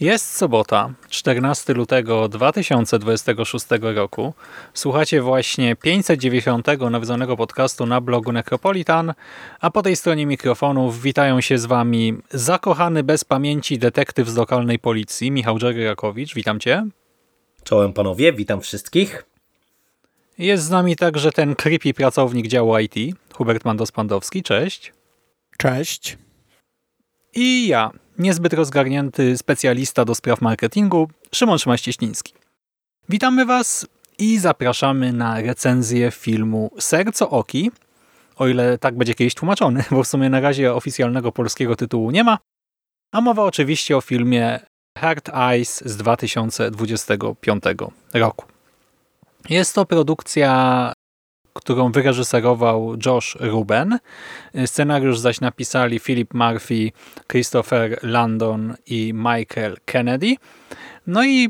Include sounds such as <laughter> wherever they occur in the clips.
Jest sobota, 14 lutego 2026 roku. Słuchacie właśnie 590 nawiedzonego podcastu na blogu Necropolitan, a po tej stronie mikrofonów witają się z Wami zakochany bez pamięci detektyw z lokalnej policji, Michał Dżeryrakowicz. Witam Cię. Czołem panowie, witam wszystkich. Jest z nami także ten creepy pracownik działu IT, Hubert Mandos-Pandowski. Cześć. Cześć. I ja, niezbyt rozgarnięty specjalista do spraw marketingu, Szymon Szymaścieśliński. Witamy Was i zapraszamy na recenzję filmu Serco Oki, o ile tak będzie kiedyś tłumaczony, bo w sumie na razie oficjalnego polskiego tytułu nie ma, a mowa oczywiście o filmie Hard Eyes z 2025 roku. Jest to produkcja którą wyreżyserował Josh Ruben. Scenariusz zaś napisali Philip Murphy, Christopher Landon i Michael Kennedy. No i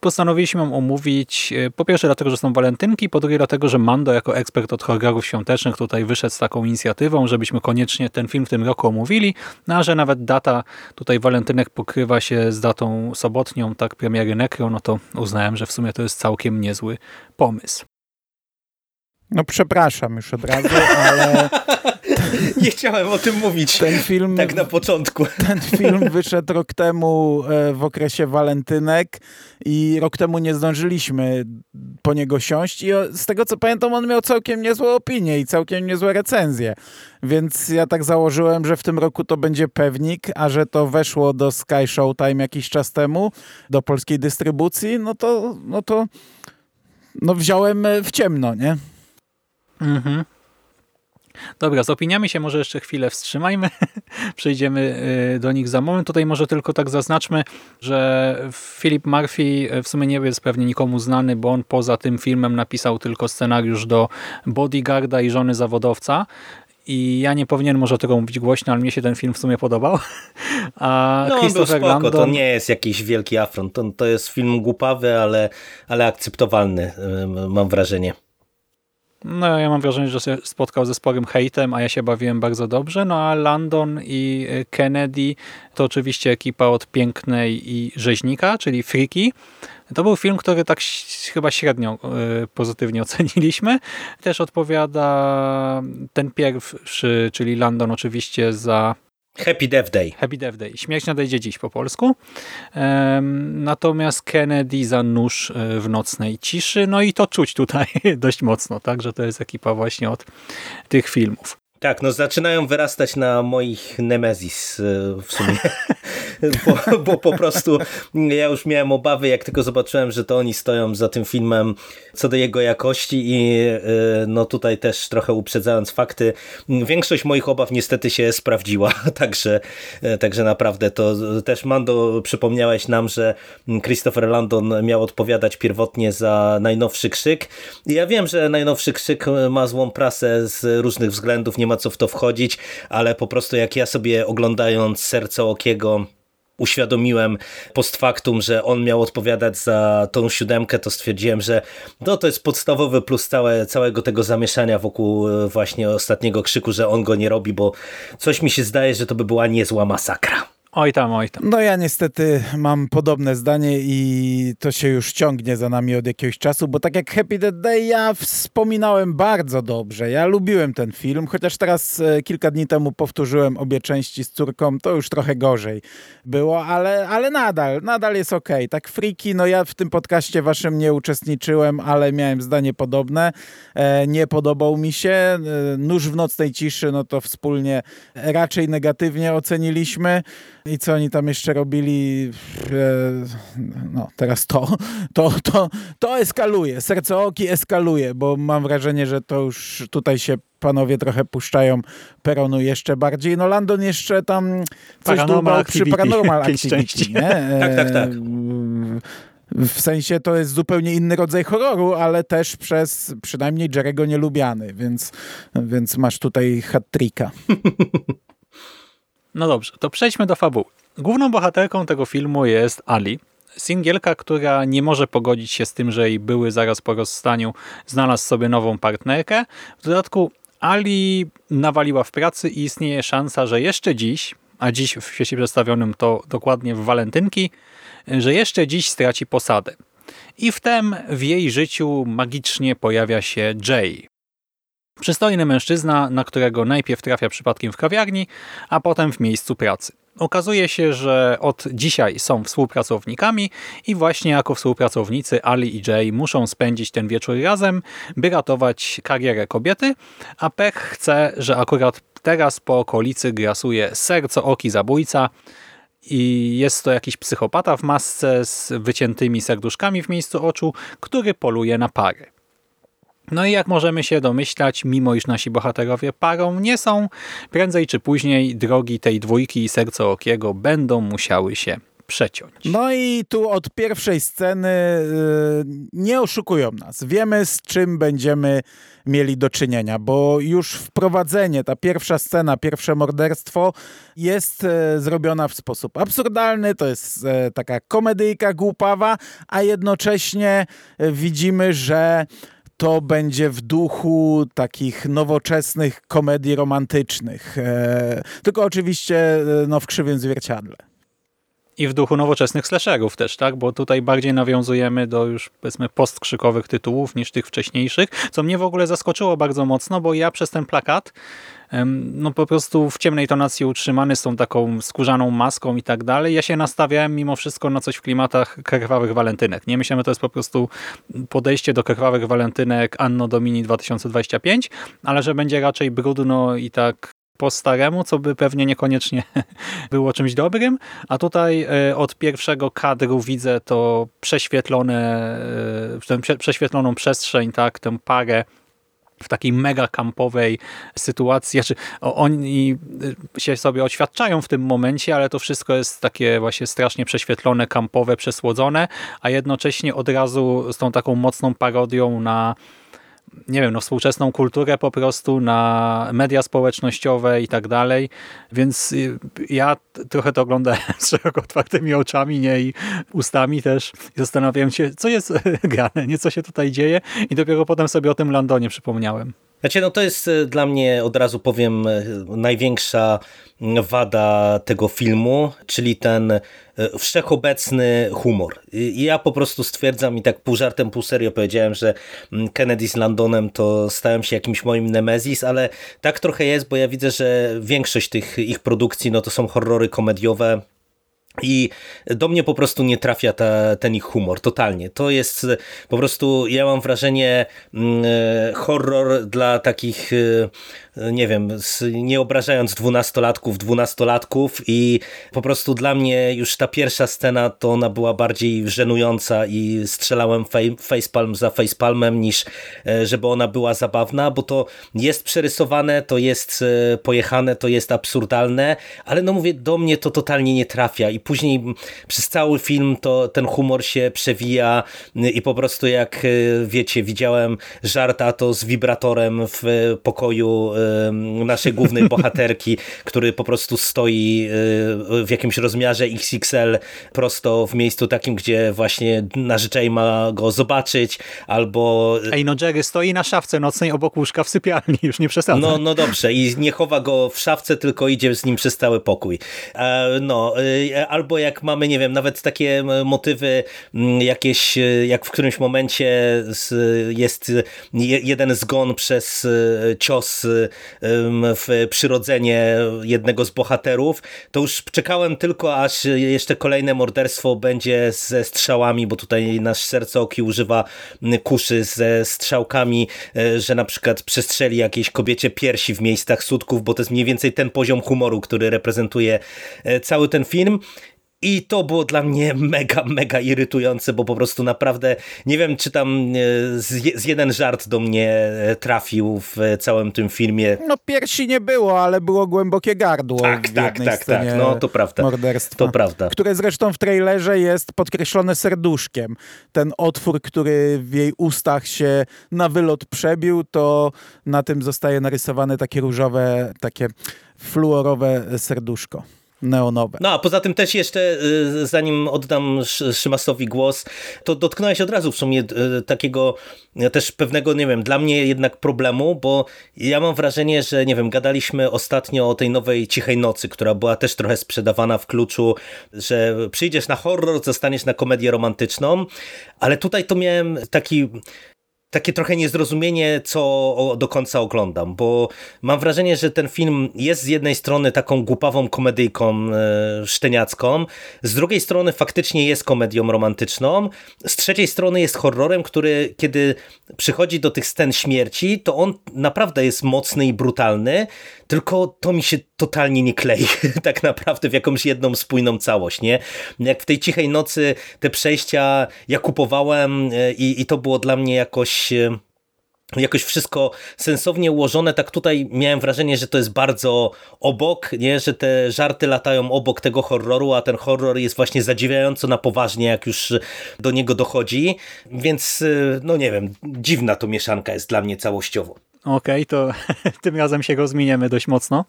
postanowiliśmy ją omówić po pierwsze dlatego, że są walentynki, po drugie dlatego, że Mando jako ekspert od horrorów świątecznych tutaj wyszedł z taką inicjatywą, żebyśmy koniecznie ten film w tym roku omówili, no a że nawet data tutaj walentynek pokrywa się z datą sobotnią, tak premiery Necro, no to uznałem, że w sumie to jest całkiem niezły pomysł. No przepraszam już od razu, ale... <laughs> Nie chciałem o tym mówić ten film, tak na początku. Ten film wyszedł rok temu e, w okresie walentynek i rok temu nie zdążyliśmy po niego siąść i z tego co pamiętam on miał całkiem niezłe opinie i całkiem niezłe recenzje. Więc ja tak założyłem, że w tym roku to będzie pewnik, a że to weszło do Sky Showtime jakiś czas temu, do polskiej dystrybucji, no to, no to no wziąłem w ciemno, nie? Mhm. Dobra, z opiniami się może jeszcze chwilę wstrzymajmy. <laughs> Przejdziemy y, do nich za moment. Tutaj może tylko tak zaznaczmy, że Philip Murphy y, w sumie nie jest pewnie nikomu znany, bo on poza tym filmem napisał tylko scenariusz do Bodyguarda i Żony Zawodowca. I ja nie powinien może tego mówić głośno, ale mnie się ten film w sumie podobał. <laughs> A no, Christopher był spoko. Landon... To nie jest jakiś wielki afront. To, to jest film głupawy, ale, ale akceptowalny, mam wrażenie. No ja mam wrażenie, że się spotkał ze sporym hejtem, a ja się bawiłem bardzo dobrze. No a Landon i Kennedy to oczywiście ekipa od Pięknej i Rzeźnika, czyli Freaky. To był film, który tak chyba średnio pozytywnie <laughs> oceniliśmy. Też odpowiada ten pierwszy, czyli Landon oczywiście za Happy Death Day. Happy Death Day. Śmierć nadejdzie dziś po polsku. Natomiast Kennedy za nóż w nocnej ciszy. No i to czuć tutaj <laughs> dość mocno, tak, że to jest ekipa właśnie od tych filmów. Tak, no zaczynają wyrastać na moich Nemezis w sumie, <laughs> bo, bo, po prostu ja już miałem obawy, jak tylko zobaczyłem, że to oni stoją za tym filmem co do jego jakości i no tutaj też trochę uprzedzając fakty, większość moich obaw niestety się sprawdziła, <laughs> także, także naprawdę to też Mando przypomniałeś nam, że Christopher Landon miał odpowiadać pierwotnie za najnowszy krzyk. Ja wiem, że najnowszy krzyk ma złą prasę z różnych względów, nie ma co w to wchodzić, ale po prostu jak ja sobie oglądając Serce Okiego uświadomiłem post factum, że on miał odpowiadać za tą siódemkę, to stwierdziłem, że no to jest podstawowy plus całe, całego tego zamieszania wokół właśnie ostatniego krzyku, że on go nie robi, bo coś mi się zdaje, że to by była niezła masakra. Oj tam, oj tam. No ja niestety mam podobne zdanie i to się już ciągnie za nami od jakiegoś czasu, bo tak jak Happy Death Day ja wspominałem bardzo dobrze. Ja lubiłem ten film, chociaż teraz e, kilka dni temu powtórzyłem obie części z córką, to już trochę gorzej było, ale, ale nadal, nadal jest okej. Okay. Tak freaky, no ja w tym podcaście waszym nie uczestniczyłem, ale miałem zdanie podobne. E, nie podobał mi się. E, Nóż w nocnej ciszy, no to wspólnie raczej negatywnie oceniliśmy. I co oni tam jeszcze robili? E, no, teraz to, to, to, to eskaluje. Serce oki eskaluje, bo mam wrażenie, że to już tutaj się panowie trochę puszczają peronu jeszcze bardziej. No Landon jeszcze tam coś Paranormal przy Paranormal Activity, nie? <laughs> Tak, tak, tak. E, W sensie to jest zupełnie inny rodzaj horroru, ale też przez przynajmniej Jerego nielubiany, więc, więc masz tutaj hat-tricka. <laughs> No dobrze, to przejdźmy do fabuły. Główną bohaterką tego filmu jest Ali, singielka, która nie może pogodzić się z tym, że jej były zaraz po rozstaniu znalazł sobie nową partnerkę. W dodatku Ali nawaliła w pracy i istnieje szansa, że jeszcze dziś, a dziś w świecie przedstawionym to dokładnie w walentynki, że jeszcze dziś straci posadę. I wtem w jej życiu magicznie pojawia się Jay. Przystojny mężczyzna, na którego najpierw trafia przypadkiem w kawiarni, a potem w miejscu pracy. Okazuje się, że od dzisiaj są współpracownikami i właśnie jako współpracownicy Ali i Jay muszą spędzić ten wieczór razem, by ratować karierę kobiety, a Pech chce, że akurat teraz po okolicy grasuje serco-oki zabójca i jest to jakiś psychopata w masce z wyciętymi serduszkami w miejscu oczu, który poluje na pary. No i jak możemy się domyślać, mimo iż nasi bohaterowie parą nie są, prędzej czy później drogi tej dwójki i serca okiego będą musiały się przeciąć. No i tu od pierwszej sceny y, nie oszukują nas. Wiemy z czym będziemy mieli do czynienia, bo już wprowadzenie, ta pierwsza scena, pierwsze morderstwo jest e, zrobiona w sposób absurdalny, to jest e, taka komedyjka głupawa, a jednocześnie e, widzimy, że to będzie w duchu takich nowoczesnych komedii romantycznych. E, tylko oczywiście e, no, w krzywym zwierciadle. I w duchu nowoczesnych slasherów też, tak? Bo tutaj bardziej nawiązujemy do już powiedzmy postkrzykowych tytułów niż tych wcześniejszych, co mnie w ogóle zaskoczyło bardzo mocno, bo ja przez ten plakat no po prostu w ciemnej tonacji utrzymany z tą taką skórzaną maską i tak dalej. Ja się nastawiałem mimo wszystko na coś w klimatach krwawych walentynek. Nie myślałem, że to jest po prostu podejście do krwawych walentynek Anno Domini 2025, ale że będzie raczej brudno i tak po staremu, co by pewnie niekoniecznie <laughs> było czymś dobrym, a tutaj e, od pierwszego kadru widzę to prześwietlone, e, tę prze- prześwietloną przestrzeń, tak, tę parę w takiej mega kampowej sytuacji. Znaczy, oni y, się sobie oświadczają w tym momencie, ale to wszystko jest takie właśnie strasznie prześwietlone, kampowe, przesłodzone, a jednocześnie od razu z tą taką mocną parodią na nie wiem, no współczesną kulturę po prostu, na media społecznościowe i tak dalej, więc y, ja trochę to oglądałem z szeroko otwartymi oczami, nie, i ustami też. I zastanawiałem się, co jest <laughs> grane, nie, co się tutaj dzieje. I dopiero potem sobie o tym Londonie przypomniałem. Znaczy, no to jest e, dla mnie, od razu powiem, e, największa wada tego filmu, czyli ten e, wszechobecny humor. I ja po prostu stwierdzam i tak pół żartem, pół serio powiedziałem, że mm, Kennedy z Londonem to stałem się jakimś moim nemezis, ale tak trochę jest, bo ja widzę, że większość tych ich produkcji no to są horrory komediowe, i do mnie po prostu nie trafia ta, ten ich humor, totalnie. To jest e, po prostu, ja mam wrażenie, mm, e, horror dla takich, e, nie wiem, nie obrażając dwunastolatków, dwunastolatków i po prostu dla mnie już ta pierwsza scena to ona była bardziej żenująca i strzelałem facepalm za facepalmem niż żeby ona była zabawna, bo to jest przerysowane, to jest pojechane, to jest absurdalne, ale no mówię, do mnie to totalnie nie trafia i później przez cały film to ten humor się przewija i po prostu jak y, wiecie, widziałem żarta to z wibratorem w pokoju y, naszej głównej bohaterki, <laughs> który po prostu stoi y, w jakimś rozmiarze XXL prosto w miejscu takim, gdzie właśnie narzeczaj ma go zobaczyć, albo Ej, no Jerry stoi na szafce nocnej obok łóżka w sypialni, już nie przesadzam. no, no dobrze, i nie chowa go w szafce, tylko idzie z nim przez cały pokój. E, No, e, albo jak mamy, nie wiem, nawet takie motywy jakieś, e, jak w którymś momencie jest je, jeden zgon przez e, cios e, w przyrodzenie jednego z bohaterów, to już czekałem tylko, aż jeszcze kolejne morderstwo będzie ze strzałami, bo tutaj nasz sercooki używa kuszy ze strzałkami, że na przykład przestrzeli jakiejś kobiecie piersi w miejscach sutków, bo to jest mniej więcej ten poziom humoru, który reprezentuje cały ten film. I to było dla mnie mega, mega irytujące, bo po prostu naprawdę nie wiem, czy tam e, z, z jeden żart do mnie e, trafił w całym tym filmie. No piersi nie było, ale było głębokie gardło Tak, tak, tak, scenie tak, no to prawda. morderstwa. To prawda. Które zresztą w trailerze jest podkreślone serduszkiem. Ten otwór, który w jej ustach się na wylot przebił, to na tym zostaje narysowane takie różowe, takie fluorowe serduszko. Neonowe. No a poza tym też jeszcze, y, zanim oddam Sz- Szymasowi głos, to dotknąłeś od razu w sumie y, takiego y, też pewnego, nie wiem, dla mnie jednak problemu, bo ja mam wrażenie, że nie wiem, gadaliśmy ostatnio o tej nowej Cichej Nocy, która była też trochę sprzedawana w kluczu, że przyjdziesz na horror, zostaniesz na komedię romantyczną, ale tutaj to miałem taki takie trochę niezrozumienie, co do końca oglądam, bo mam wrażenie, że ten film jest z jednej strony taką głupawą komedyjką e, szczeniacką, z drugiej strony faktycznie jest komedią romantyczną, z trzeciej strony jest horrorem, który kiedy przychodzi do tych scen śmierci, to on naprawdę jest mocny i brutalny, tylko to mi się totalnie nie klei <laughs> tak naprawdę w jakąś jedną spójną całość, nie? Jak w tej cichej nocy te przejścia ja kupowałem e, i, i to było dla mnie jakoś e, jakoś wszystko sensownie ułożone, tak tutaj miałem wrażenie, że to jest bardzo obok, nie? że te żarty latają obok tego horroru, a ten horror jest właśnie zadziwiająco na poważnie, jak już do niego dochodzi, więc e, no nie wiem, dziwna to mieszanka jest dla mnie całościowo. Okej, to <laughs> tym razem się rozminiemy dość mocno,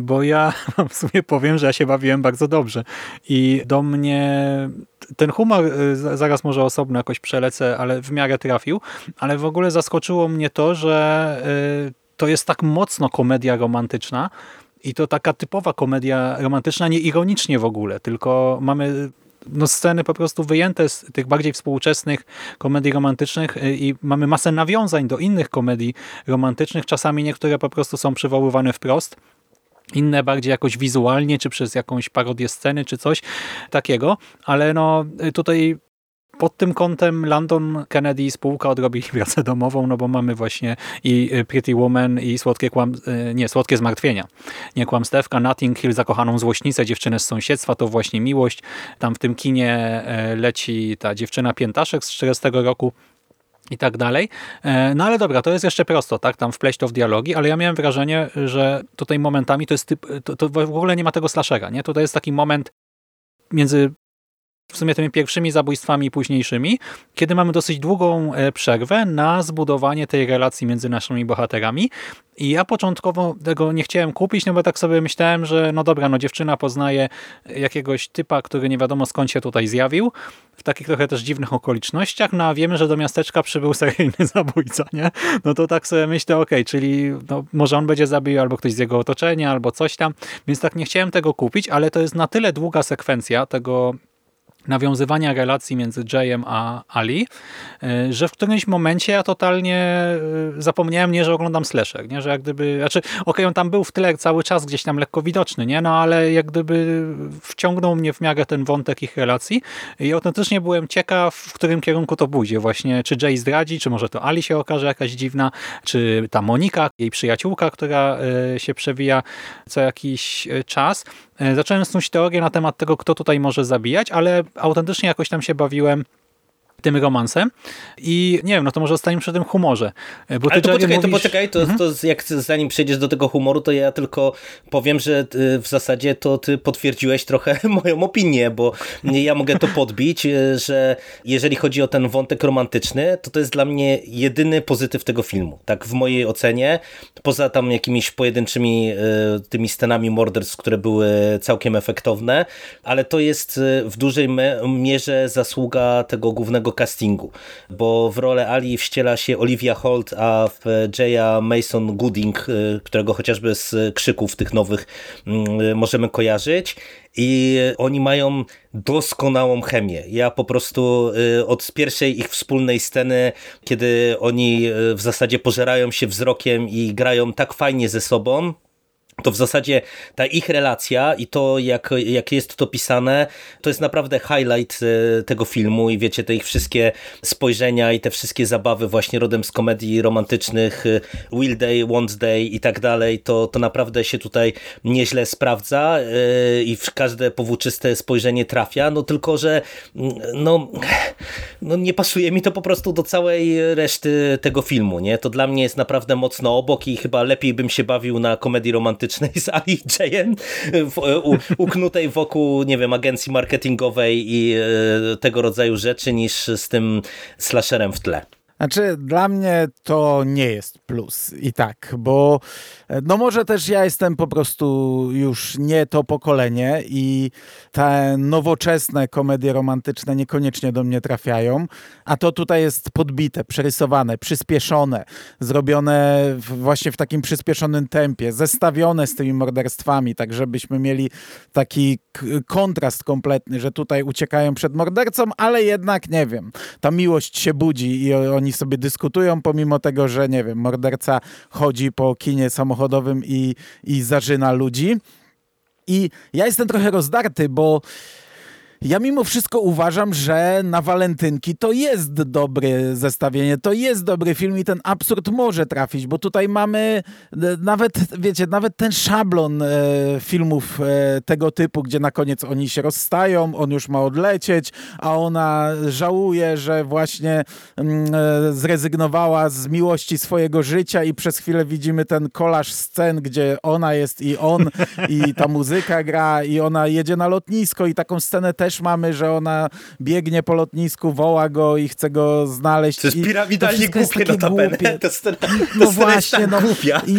bo ja <laughs> w sumie powiem, że ja się bawiłem bardzo dobrze i do mnie ten humor, za- zaraz może osobno jakoś przelecę, ale w miarę trafił, ale w ogóle zaskoczyło mnie to, że y, to jest tak mocno komedia romantyczna i to taka typowa komedia romantyczna, nie ironicznie w ogóle, tylko mamy no, sceny po prostu wyjęte z tych bardziej współczesnych komedii romantycznych y, i mamy masę nawiązań do innych komedii romantycznych, czasami niektóre po prostu są przywoływane wprost, inne bardziej jakoś wizualnie, czy przez jakąś parodię sceny, czy coś takiego, ale no y, tutaj pod tym kątem Landon Kennedy i spółka odrobili <laughs> pracę domową, no bo mamy właśnie i y, Pretty Woman i Słodkie kłam... y, nie, Słodkie Zmartwienia. Nie kłamstewka, Notting Hill, Zakochaną złośnicę, Dziewczynę z sąsiedztwa, to właśnie miłość. Tam w tym kinie e, leci ta dziewczyna Piętaszek z 40 roku i tak dalej. E, No ale dobra, to jest jeszcze prosto, tak? Tam wpleść to w dialogi, ale ja miałem wrażenie, że tutaj momentami to jest typ, to, to w ogóle nie ma tego slashera, nie? Tutaj jest taki moment między w sumie tymi pierwszymi zabójstwami późniejszymi, kiedy mamy dosyć długą e, przerwę na zbudowanie tej relacji między naszymi bohaterami. I ja początkowo tego nie chciałem kupić, no bo tak sobie myślałem, że no dobra, no dziewczyna poznaje jakiegoś typa, który nie wiadomo skąd się tutaj zjawił, w takich trochę też dziwnych okolicznościach, no a wiemy, że do miasteczka przybył <laughs> seryjny zabójca, nie? No to tak sobie myślę, okej, czyli no, może on będzie zabił albo ktoś z jego otoczenia, albo coś tam, więc tak nie chciałem tego kupić, ale to jest na tyle długa sekwencja tego nawiązywania relacji między Jayem a Ali, y, że w którymś momencie ja totalnie y, zapomniałem, nie, że oglądam slasher, nie, że jak gdyby, znaczy, okej, on tam był w tyle cały czas gdzieś tam lekko widoczny, nie, no ale jak gdyby wciągnął mnie w miarę ten wątek ich relacji i autentycznie byłem ciekaw, w którym kierunku to pójdzie, właśnie, czy Jay zdradzi, czy może to Ali się okaże jakaś dziwna, czy ta Monika, jej przyjaciółka, która y, się przewija co jakiś czas. Y, Zacząłem snuć teorię na temat tego, kto tutaj może zabijać, ale autentycznie jakoś tam się bawiłem tym romansem. I nie wiem, no to może zostaniemy przy tym humorze. Y, Bo ty, Ale to poczekaj, to mówisz... poczekaj, to, to jak zanim przejdziesz do tego humoru, to ja tylko powiem, że y, w zasadzie to ty potwierdziłeś trochę <laughs> moją opinię, bo ja mogę to podbić, y, że jeżeli chodzi o ten wątek romantyczny, to to jest dla mnie jedyny pozytyw tego filmu, tak w mojej ocenie, poza tam jakimiś pojedynczymi tymi scenami morderstw, które były całkiem efektowne, ale to jest w dużej mierze zasługa tego głównego castingu, bo w rolę Ali wściela się Olivia Holt, a w Jaya Mason Gooding, którego chociażby z krzyków tych nowych mm, możemy kojarzyć i oni mają doskonałą chemię. Ja po prostu y, od pierwszej ich wspólnej sceny, kiedy oni y, w zasadzie pożerają się wzrokiem i grają tak fajnie ze sobą, to w zasadzie ta ich relacja i to, jak, jak jest to pisane, to jest naprawdę highlight e, tego filmu i wiecie, te ich wszystkie spojrzenia i te wszystkie zabawy właśnie rodem z komedii romantycznych, e, Will Day, Want Day i tak dalej, to, to naprawdę się tutaj nieźle sprawdza e, i w każde powłóczyste spojrzenie trafia, no tylko, że mm, no, <sighs> no nie pasuje mi to po prostu do całej reszty tego filmu, nie? To dla mnie jest naprawdę mocno obok i chyba lepiej bym się bawił na komedii romantycznej z Ali Jayem, uknutej wokół, nie wiem, agencji marketingowej i e, tego rodzaju rzeczy, niż z tym slasherem w tle. Znaczy, dla mnie to nie jest plus i tak, bo no może też ja jestem po prostu już nie to pokolenie i te nowoczesne komedie romantyczne niekoniecznie do mnie trafiają, a to tutaj jest podbite, przerysowane, przyspieszone, zrobione właśnie w takim przyspieszonym tempie, zestawione z tymi morderstwami, tak żebyśmy mieli taki kontrast kompletny, że tutaj uciekają przed mordercą, ale jednak, nie wiem, ta miłość się budzi i oni sobie dyskutują, pomimo tego, że, nie wiem, morderca chodzi po kinie samochodowym i, i zażyna ludzi. I ja jestem trochę rozdarty, bo ja mimo wszystko uważam, że na walentynki to jest dobre zestawienie, to jest dobry film i ten absurd może trafić, bo tutaj mamy e, nawet, wiecie, nawet ten szablon e, filmów e, tego typu, gdzie na koniec oni się rozstają, on już ma odlecieć, a ona żałuje, że właśnie mm, e, zrezygnowała z miłości swojego życia i przez chwilę widzimy ten kolaż scen, gdzie ona jest i on i ta muzyka gra i ona jedzie na lotnisko i taką scenę też też mamy, że ona biegnie po lotnisku, woła go i chce go znaleźć. To jest piramidalnie głupie notabene. To scena, no właśnie, no. I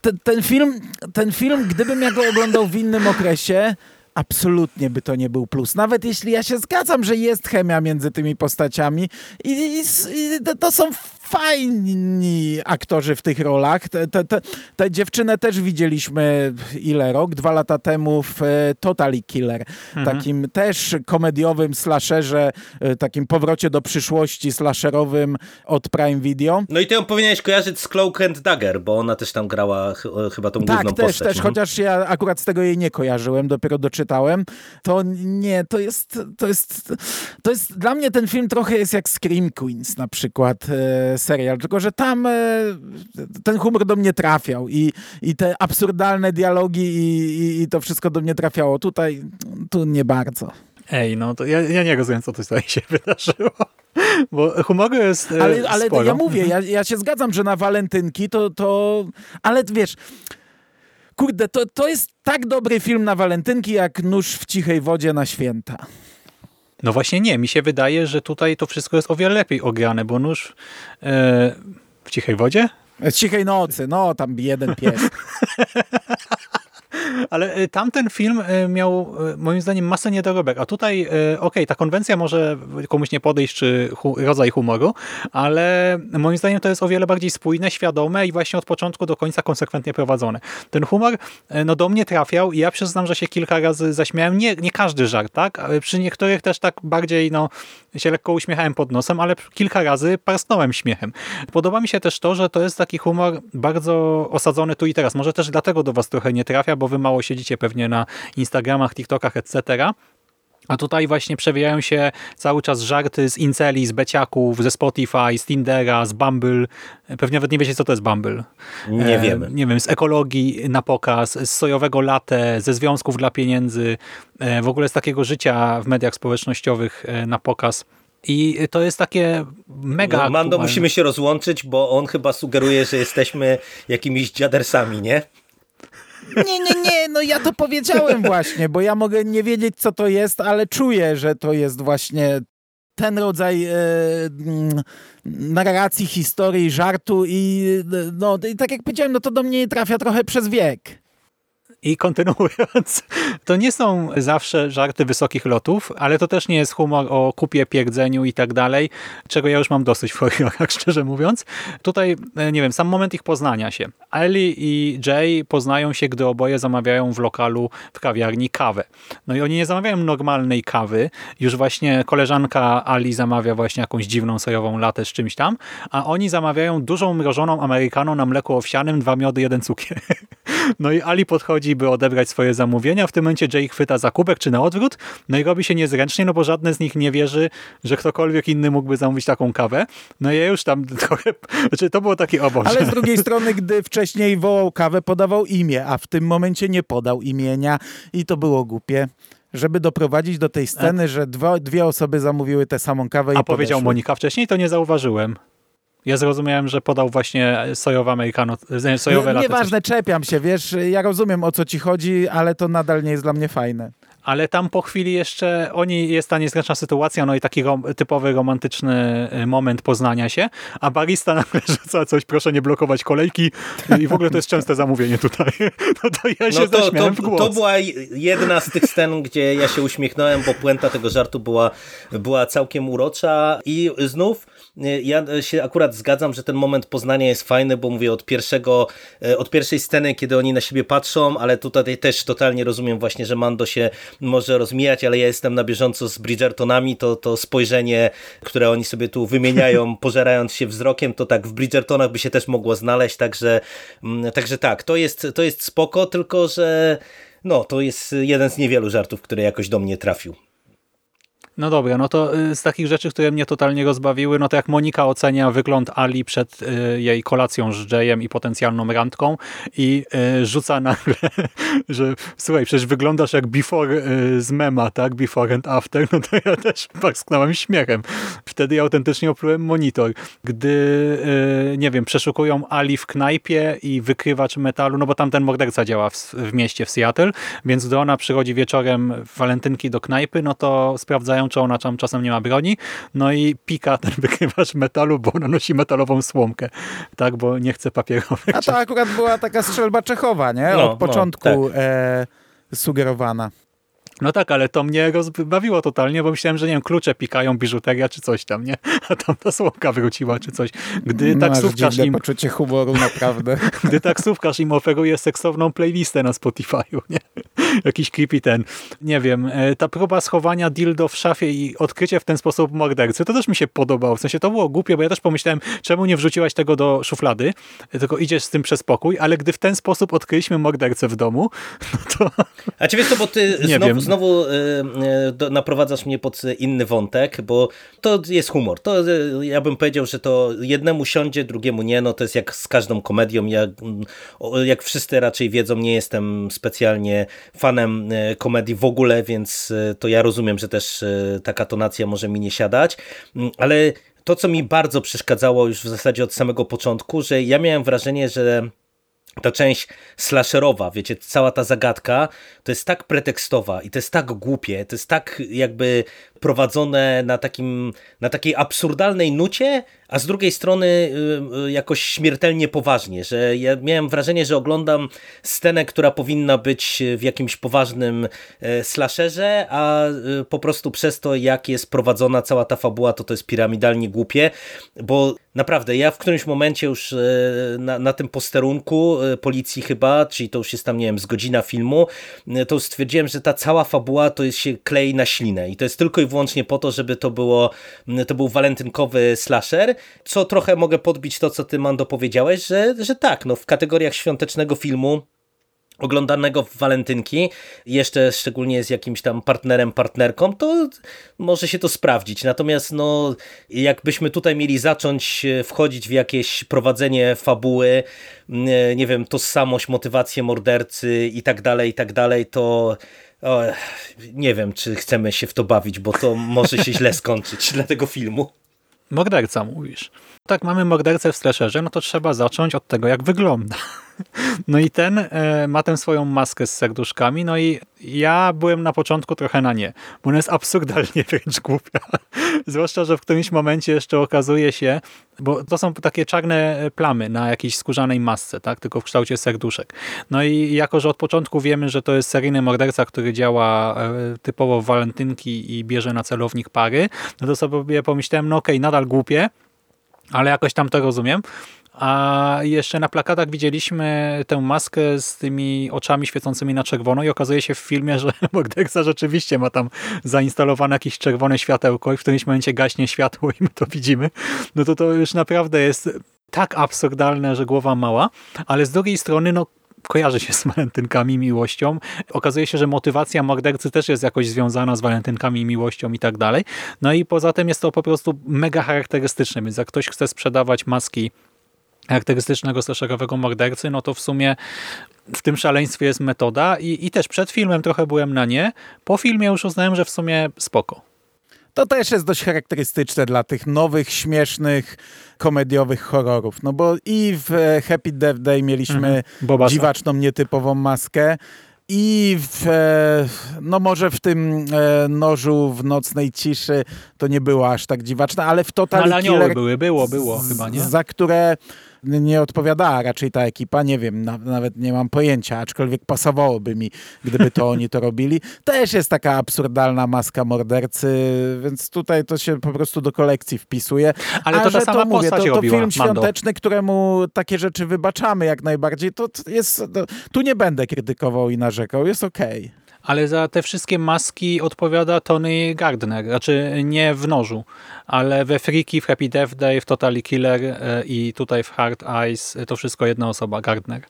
ten, ten, film, ten film, gdybym ja go oglądał w innym okresie, absolutnie by to nie był plus. Nawet jeśli ja się zgadzam, że jest chemia między tymi postaciami i, i, i to są fajni aktorzy w tych rolach. Te, te, te, tę dziewczynę też widzieliśmy ile rok? Dwa lata temu w e, Totally Killer. Mhm. Takim też komediowym slasherze, e, takim powrocie do przyszłości slasherowym od Prime Video. No i ty ją powinieneś kojarzyć z Cloak and Dagger, bo ona też tam grała e, chyba tą tak, główną też, postać. Tak, też, chociaż ja akurat z tego jej nie kojarzyłem, dopiero doczytałem. To nie, to jest, to jest, to jest dla mnie ten film trochę jest jak Scream Queens na przykład serial, tylko że tam e, ten humor do mnie trafiał i, i te absurdalne dialogi i, i, i to wszystko do mnie trafiało. Tutaj tu nie bardzo. Ej, no to ja, ja nie rozumiem, co tutaj się wydarzyło. Bo humoru jest e, Ale, ale sporo. ja mówię, ja, ja się zgadzam, że na walentynki to, to... Ale wiesz... Kurde, to, to jest tak dobry film na walentynki, jak Nóż w cichej wodzie na święta. No właśnie nie, mi się wydaje, że tutaj to wszystko jest o wiele lepiej ograne, bo nóż e, w cichej wodzie? W cichej nocy, no tam jeden pies. <laughs> Ale y, tamten film y, miał y, moim zdaniem masę niedorobek, a tutaj okej, okay, ta konwencja może komuś nie podejść, czy hu rodzaj humoru, ale moim zdaniem to jest o wiele bardziej spójne, świadome i właśnie od początku do końca konsekwentnie prowadzone. Ten humor no, do mnie trafiał i ja przyznam, że się kilka razy zaśmiałem. Nie, nie każdy żart, tak? Przy niektórych też tak bardziej no, się lekko uśmiechałem pod nosem, ale kilka razy parsnąłem śmiechem. Podoba mi się też to, że to jest taki humor bardzo osadzony tu i teraz. Może też dlatego do was trochę nie trafia, bo wy mało siedzicie pewnie na Instagramach, TikTokach, etc., a tutaj właśnie przewijają się cały czas żarty z Inceli, z Beciaków, ze Spotify, z Tindera, z Bumble. Pewnie nawet nie wiecie, co to jest Bumble. Nie e, wiemy. Nie wiem, z ekologii na pokaz, z sojowego latte, ze związków dla pieniędzy, e, w ogóle z takiego życia w mediach społecznościowych e, na pokaz. I to jest takie mega no, Mando, musimy się rozłączyć, bo on chyba sugeruje, że jesteśmy jakimiś dziadersami, nie? Nie, nie, nie, no ja to powiedziałem <laughs> właśnie, bo ja mogę nie wiedzieć, co to jest, ale czuję, że to jest właśnie ten rodzaj e, mm, narracji, historii, żartu i no i tak jak powiedziałem, no to do mnie trafia trochę przez wiek. I kontynuując, <laughs> to nie są zawsze żarty wysokich lotów, ale to też nie jest humor o kupie, pierdzeniu i tak dalej, czego ja już mam dosyć w horrorach, <laughs> szczerze mówiąc. Tutaj, e, nie wiem, sam moment ich poznania się. Ellie i Jay poznają się, gdy oboje zamawiają w lokalu w kawiarni kawę. No i oni nie zamawiają normalnej kawy, już właśnie koleżanka Ali zamawia właśnie jakąś dziwną sojową latę z czymś tam, a oni zamawiają dużą mrożoną amerykaną na mleku owsianym, dwa miody, jeden cukier. <laughs> No i Ali podchodzi, by odebrać swoje zamówienia. W tym momencie Jay chwyta za kubek, czy na odwrót. No i robi się niezręcznie, no bo żadne z nich nie wierzy, że ktokolwiek inny mógłby zamówić taką kawę. No i ja już tam <laughs> trochę... Znaczy, to było takie oboż. Ale z drugiej strony, gdy wcześniej wołał kawę, podawał imię, a w tym momencie nie podał imienia i to było głupie. Żeby doprowadzić do tej sceny, że dwa, dwie osoby zamówiły tę samą kawę i A powiedział podeszły. Monika wcześniej, to nie zauważyłem. Ja zrozumiałem, że podał właśnie sojowe americano, sojowe Nie, latte. nieważne, czepiam się, wiesz, ja rozumiem o co ci chodzi, ale to nadal nie jest dla mnie fajne. Ale tam po chwili jeszcze oni jest ta niezręczna sytuacja, no i taki rom, typowy romantyczny y, moment poznania się, a barista <laughs> nagle rzuca coś, proszę nie blokować kolejki i w ogóle to jest częste zamówienie tutaj. <laughs> No to ja się No to, to, w głos. to była jedna z tych scen, gdzie ja się uśmiechnąłem, bo puenta tego żartu była, była całkiem urocza i znów ja się akurat zgadzam, że ten moment poznania jest fajny, bo mówię od pierwszego, y, od pierwszej sceny, kiedy oni na siebie patrzą, ale tutaj też totalnie rozumiem właśnie, że Mando się może rozmijać, ale ja jestem na bieżąco z Bridgertonami, to, to spojrzenie, które oni sobie tu wymieniają, <laughs> pożerając się wzrokiem, to tak w Bridgertonach by się też mogło znaleźć, także, mm, także tak, to jest, to jest spoko, tylko że no, to jest jeden z niewielu żartów, który jakoś do mnie trafił. No dobra, no to y, z takich rzeczy, które mnie totalnie rozbawiły, no to jak Monika ocenia wygląd Ali przed y, jej kolacją z Jayem i potencjalną randką i y, rzuca nagle, <laughs> że słuchaj, przecież wyglądasz jak before z mema, tak? Before and after, <laughs> no to ja też parsknąłem śmiechem. Wtedy ja autentycznie oplułem monitor. Gdy, nie wiem, przeszukują Ali w knajpie i wykrywacz metalu, no bo tam ten morderca działa w, w mieście, w Seattle, więc gdy ona przychodzi wieczorem w walentynki do knajpy, no to sprawdzają, czy ona tam czasem nie ma broni, no i pika <laughs> ten wykrywacz metalu, bo ona nosi metalową słomkę, tak, bo nie chce papierowych. A to <laughs> akurat była taka strzelba Czechowa, nie? No, Od początku no, e, sugerowana. No tak, ale to mnie rozbawiło totalnie, bo myślałem, że nie wiem, klucze pikają, biżuteria czy coś tam, nie? <laughs> A tam ta słomka wróciła czy coś. Gdy Masz taksówkarz im, poczucie humoru, naprawdę. <laughs> gdy taksówkarz im oferuje seksowną playlistę na Spotify'u, nie? <laughs> Jakiś creepy ten, nie wiem, e, ta próba schowania dildo w szafie i odkrycie w ten sposób mordercy, to też mi się podobało. W sensie to było głupie, bo ja też pomyślałem, czemu nie wrzuciłaś tego do szuflady, tylko idziesz z tym przez pokój, ale gdy w ten sposób odkryliśmy mordercę w domu, no to A czy wiesz to, bo ty Nie znowu, wiem. Znowu y, y, naprowadzasz mnie pod inny wątek, bo to jest humor. To y, ja bym powiedział, że to jednemu siądzie, drugiemu nie. No to jest jak z każdą komedią. Ja, mm, jak wszyscy raczej wiedzą, nie jestem specjalnie fanem komedii w ogóle, więc to ja rozumiem, że też taka tonacja może mi nie siadać, Mm, ale to, co mi bardzo przeszkadzało już w zasadzie od samego początku, że ja miałem wrażenie, że ta część slasherowa, wiecie, cała ta zagadka, to jest tak pretekstowa i to jest tak głupie, to jest tak jakby prowadzone na, takim, na takiej absurdalnej nucie, a z drugiej strony y, y, jakoś śmiertelnie poważnie, że ja miałem wrażenie, że oglądam scenę, która powinna być w jakimś poważnym e, slasherze, a y, po prostu przez to, jak jest prowadzona cała ta fabuła, to to jest piramidalnie głupie, bo naprawdę, ja w którymś momencie już e, na, na tym posterunku e, policji chyba, czyli to już jest tam, nie wiem, z godzina filmu, to już stwierdziłem, że ta cała fabuła to jest się klei na ślinę i to jest tylko i wyłącznie po to, żeby to było, to był walentynkowy slasher, co trochę mogę podbić to, co ty Mando powiedziałeś, że, że tak, no w kategoriach świątecznego filmu oglądanego w walentynki, jeszcze szczególnie z jakimś tam partnerem, partnerką, to może się to sprawdzić. Natomiast no, jakbyśmy tutaj mieli zacząć e, wchodzić w jakieś prowadzenie fabuły, nie, nie wiem, tożsamość, motywację mordercy i tak dalej, i tak dalej, to o, nie wiem, czy chcemy się w to bawić, bo to może się źle skończyć dla tego filmu. morderca mówisz. Tak mamy mordercę w slasherze, no to trzeba zacząć od tego, jak wygląda. <laughs> No i ten e, ma tę swoją maskę z serduszkami, no i ja byłem na początku trochę na nie, bo ona jest absurdalnie <laughs> wręcz głupia. Zwłaszcza, że w którymś momencie jeszcze okazuje się, bo to są takie czarne plamy na jakiejś skórzanej masce, tak, tylko w kształcie serduszek. No i jako, że od początku wiemy, że to jest seryjny morderca, który działa e, typowo w walentynki i bierze na celownik pary, no to sobie pomyślałem, no okej, okay, nadal głupie, ale jakoś tam to rozumiem. A jeszcze na plakatach widzieliśmy tę maskę z tymi oczami świecącymi na czerwono i okazuje się w filmie, że <laughs> morderca rzeczywiście ma tam zainstalowane jakieś czerwone światełko i w którymś momencie gaśnie światło i my to widzimy. No to to już naprawdę jest tak absurdalne, że głowa mała, ale z drugiej strony no kojarzy się <laughs> z walentynkami, miłością. Okazuje się, że motywacja mordercy też jest jakoś związana z walentynkami, miłością i tak dalej. No i poza tym jest to po prostu mega charakterystyczne, więc jak ktoś chce sprzedawać maski charakterystycznego slasherowego mordercy, no to w sumie w tym szaleństwie jest metoda i, i też przed filmem trochę byłem na nie. Po filmie już uznałem, że w sumie spoko. To też jest dość charakterystyczne dla tych nowych, śmiesznych, komediowych horrorów. No bo i w Happy Death Day mieliśmy mhm. dziwaczną, nietypową maskę, i w, e, no może w tym e, nożu w nocnej ciszy to nie było aż tak dziwaczne, ale w Total no, ale Killer... były, było, było chyba, nie? Za które nie odpowiadała raczej ta ekipa, nie wiem, na, nawet nie mam pojęcia, aczkolwiek pasowałoby mi, gdyby to oni to robili. Też jest taka absurdalna maska mordercy, więc tutaj to się po prostu do kolekcji wpisuje. Ale to ta sama to mówię, to, to film świąteczny, któremu takie rzeczy wybaczamy jak najbardziej, to jest, to, tu nie będę krytykował i narzekał, jest okej. Okay ale za te wszystkie maski odpowiada Tony Gardner. Znaczy nie w nożu, ale we Freaky, w Happy Death Day, w Totally Killer e, i tutaj w Hard Eyes to wszystko jedna osoba, Gardner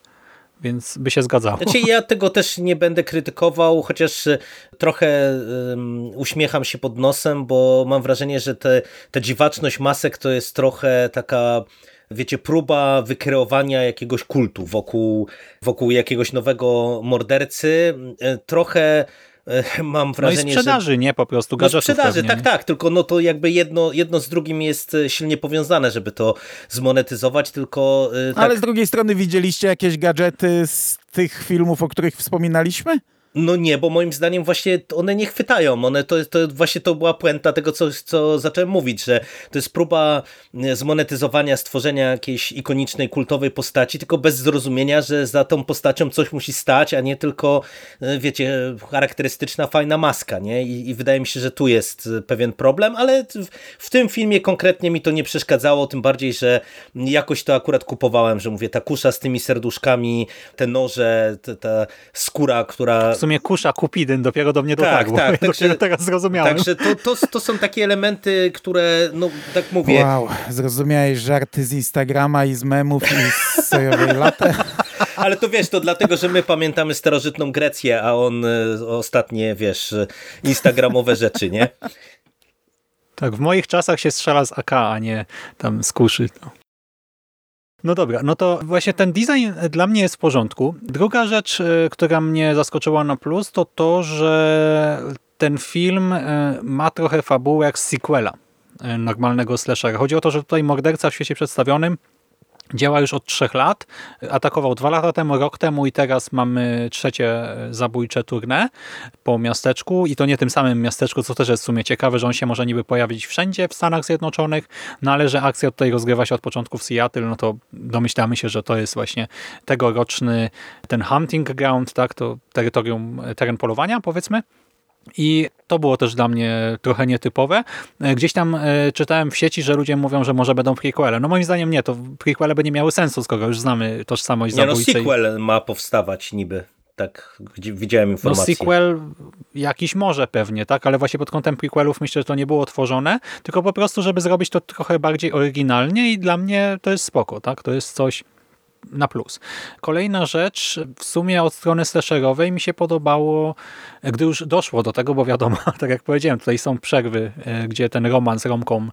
więc by się zgadzało. Znaczy ja tego też nie będę krytykował, chociaż e, trochę um, uśmiecham się pod nosem, bo mam wrażenie, że te, ta dziwaczność masek to jest trochę taka wiecie, próba wykreowania jakiegoś kultu wokół, wokół jakiegoś nowego mordercy. E, trochę e, mam wrażenie, no i sprzedaży, że... nie? Po prostu no sprzedaży, pewnie. tak, tak, tylko no to jakby jedno, jedno z drugim jest e, silnie powiązane, żeby to zmonetyzować, tylko... Tak... Ale z drugiej strony widzieliście jakieś gadżety z tych filmów, o których wspominaliśmy? No nie, bo moim zdaniem właśnie one nie chwytają. One to, to właśnie to była puenta tego, co, co zacząłem mówić, że to jest próba e, zmonetyzowania, stworzenia jakiejś ikonicznej, kultowej postaci, tylko bez zrozumienia, że za tą postacią coś musi stać, a nie tylko, e, wiecie, charakterystyczna, fajna maska, nie? I, i wydaje mi się, że tu jest e, pewien problem, ale w, w, tym filmie konkretnie mi to nie przeszkadzało, tym bardziej, że jakoś to akurat kupowałem, że mówię, ta kusza z tymi serduszkami, te noże, ta skóra, która sumie kusza Kupidyn dopiero do mnie dotarł. Tak, tak. Ja także, teraz zrozumiałem. Także to, to, to są takie elementy, które, no tak mówię. Wow, zrozumiałeś żarty z Instagrama i z memów i z sojowej latte. <laughs> Ale to wiesz, to dlatego, że my pamiętamy starożytną Grecję, a on e, ostatnie, wiesz, instagramowe rzeczy, nie? Tak, w moich czasach się strzela z AK, a nie tam z kuszy. No. No dobra, no to właśnie ten design dla mnie jest w porządku. Druga rzecz, e, która mnie zaskoczyła na plus, to to, że ten film e, ma trochę fabułę jak sequela e, normalnego slashera. Chodzi o to, że tutaj morderca w świecie przedstawionym Działa już od trzech lat. Atakował dwa lata temu, rok temu i teraz mamy trzecie zabójcze tournée po miasteczku i to nie tym samym miasteczku, co też jest w sumie ciekawe, że on się może niby pojawić wszędzie w Stanach Zjednoczonych, no ale że akcja tutaj rozgrywa się od początku w Seattle, no to domyślamy się, że to jest właśnie tegoroczny ten hunting ground, tak, to terytorium, teren polowania powiedzmy. I to było też dla mnie trochę nietypowe. E, gdzieś tam e, czytałem w sieci, że ludzie mówią, że może będą prequele. No moim zdaniem nie, to prequele by nie miały sensu, skoro już znamy tożsamość nie, no, zabójcy. No sequel ma powstawać niby. Tak, widziałem informację. No sequel jakiś może pewnie, tak, ale właśnie pod kątem prequelów myślę, że to nie było tworzone, tylko po prostu, żeby zrobić to trochę bardziej oryginalnie i dla mnie to jest spoko, tak, to jest coś na plus. Kolejna rzecz, w sumie od strony slasherowej mi się podobało, gdy już doszło do tego, bo wiadomo, <laughs> tak jak powiedziałem, tutaj są przerwy, e, gdzie ten romans romką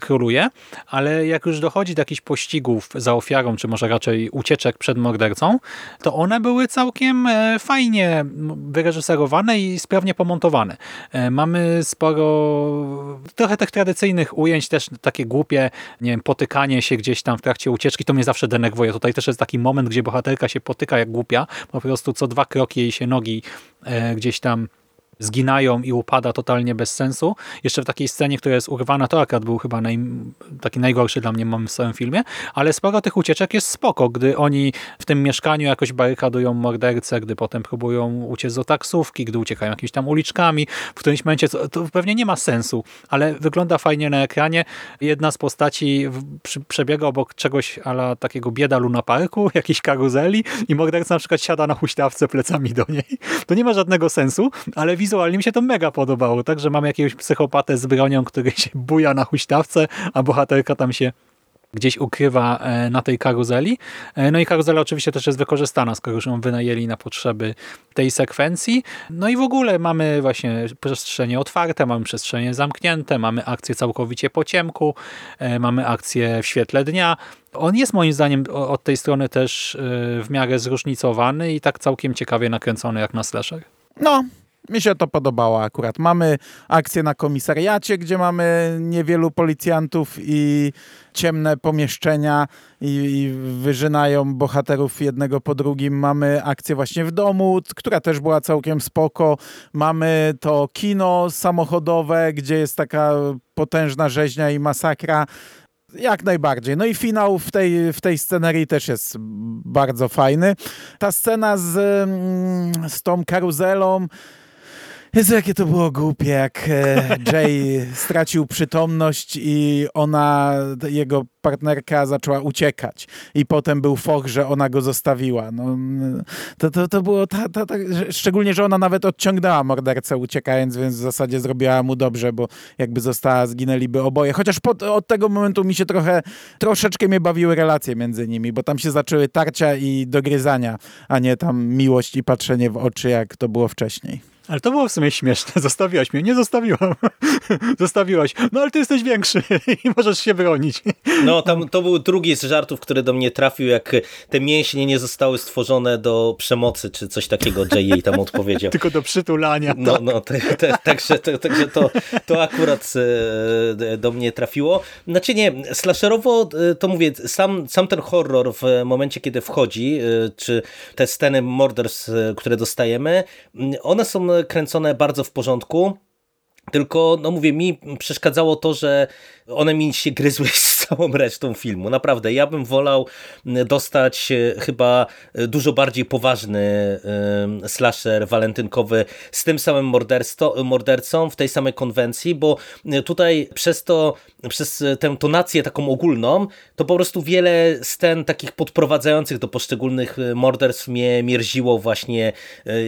króluje, ale jak już dochodzi do jakichś pościgów za ofiarą, czy może raczej ucieczek przed mordercą, to one były całkiem e, fajnie wyreżyserowane i sprawnie pomontowane. E, mamy sporo trochę tych tradycyjnych ujęć, też takie głupie, nie wiem, potykanie się gdzieś tam w trakcie ucieczki, to mnie zawsze denerwuje. Tutaj też jest taki moment, gdzie bohaterka się potyka jak głupia, po prostu co dwa kroki jej się nogi e, gdzieś tam zginają i upada totalnie bez sensu. Jeszcze w takiej scenie, która jest urwana, to akurat był chyba naj, taki najgorszy dla mnie moment w całym filmie, ale sporo tych ucieczek jest spoko, gdy oni w tym mieszkaniu jakoś barykadują mordercę, gdy potem próbują uciec do taksówki, gdy uciekają jakimiś tam uliczkami, w którymś momencie to, to pewnie nie ma sensu, ale wygląda fajnie na ekranie. Jedna z postaci przebiega obok czegoś ala takiego bieda Luna Parku, <laughs> jakiejś karuzeli i morderca na przykład siada na huśtawce plecami do niej. To nie ma żadnego sensu, ale wizualnie mi się to mega podobało, tak, że mamy jakiegoś psychopatę z bronią, który się buja na huśtawce, a bohaterka tam się gdzieś ukrywa e, na tej karuzeli. E, no i karuzela oczywiście też jest wykorzystana, skoro już ją wynajęli na potrzeby tej sekwencji. No i w ogóle mamy właśnie przestrzenie otwarte, mamy przestrzenie zamknięte, mamy akcję całkowicie po ciemku, e, mamy akcję w świetle dnia. On jest moim zdaniem od tej strony też w miarę zróżnicowany i tak całkiem ciekawie nakręcony jak na slasher. No, mi się to podobało akurat. Mamy akcję na komisariacie, gdzie mamy niewielu policjantów i ciemne pomieszczenia i, i wyżynają bohaterów jednego po drugim. Mamy akcję właśnie w domu, która też była całkiem spoko. Mamy to kino samochodowe, gdzie jest taka potężna rzeźnia i masakra. Jak najbardziej. No i finał w tej, w tej scenerii też jest bardzo fajny. Ta scena z, mm, z tą karuzelą Jezu, jakie to było głupie, jak e, Jay stracił przytomność i ona, jego partnerka zaczęła uciekać. I potem był foch, że ona go zostawiła. No, to, to, to było, ta, ta, ta, szczególnie, że ona nawet odciągnęła mordercę uciekając, więc w zasadzie zrobiła mu dobrze, bo jakby została, zginęliby oboje. Chociaż pod, od tego momentu mi się trochę, troszeczkę mnie bawiły relacje między nimi, bo tam się zaczęły tarcia i dogryzania, a nie tam miłość i patrzenie w oczy, jak to było wcześniej. Ale to było w sumie śmieszne. <laughs> Zostawiłaś mnie. Nie zostawiłam. <laughs> Zostawiłaś. No ale ty jesteś większy <laughs> i możesz się bronić. No, tam to był drugi z żartów, który do mnie trafił, jak te mięśnie nie zostały stworzone do przemocy, czy coś takiego Jay jej tam odpowiedział. Tylko do przytulania. No, no, te, te, także, te, także to, to akurat e, do mnie trafiło. Znaczy nie, slasherowo e, to mówię, sam, sam ten horror w momencie, kiedy wchodzi, e, czy te sceny morderstw, które dostajemy, one są kręcone bardzo w porządku. Tylko, no mówię, mi przeszkadzało to, że one mi się gryzły całą resztą filmu. Naprawdę, ja bym wolał dostać e, chyba e, dużo bardziej poważny e, slasher walentynkowy z tym samym mordercą w tej samej konwencji, bo tutaj przez to, przez tę tonację taką ogólną, to po prostu wiele scen takich podprowadzających do poszczególnych morderstw mnie mierziło właśnie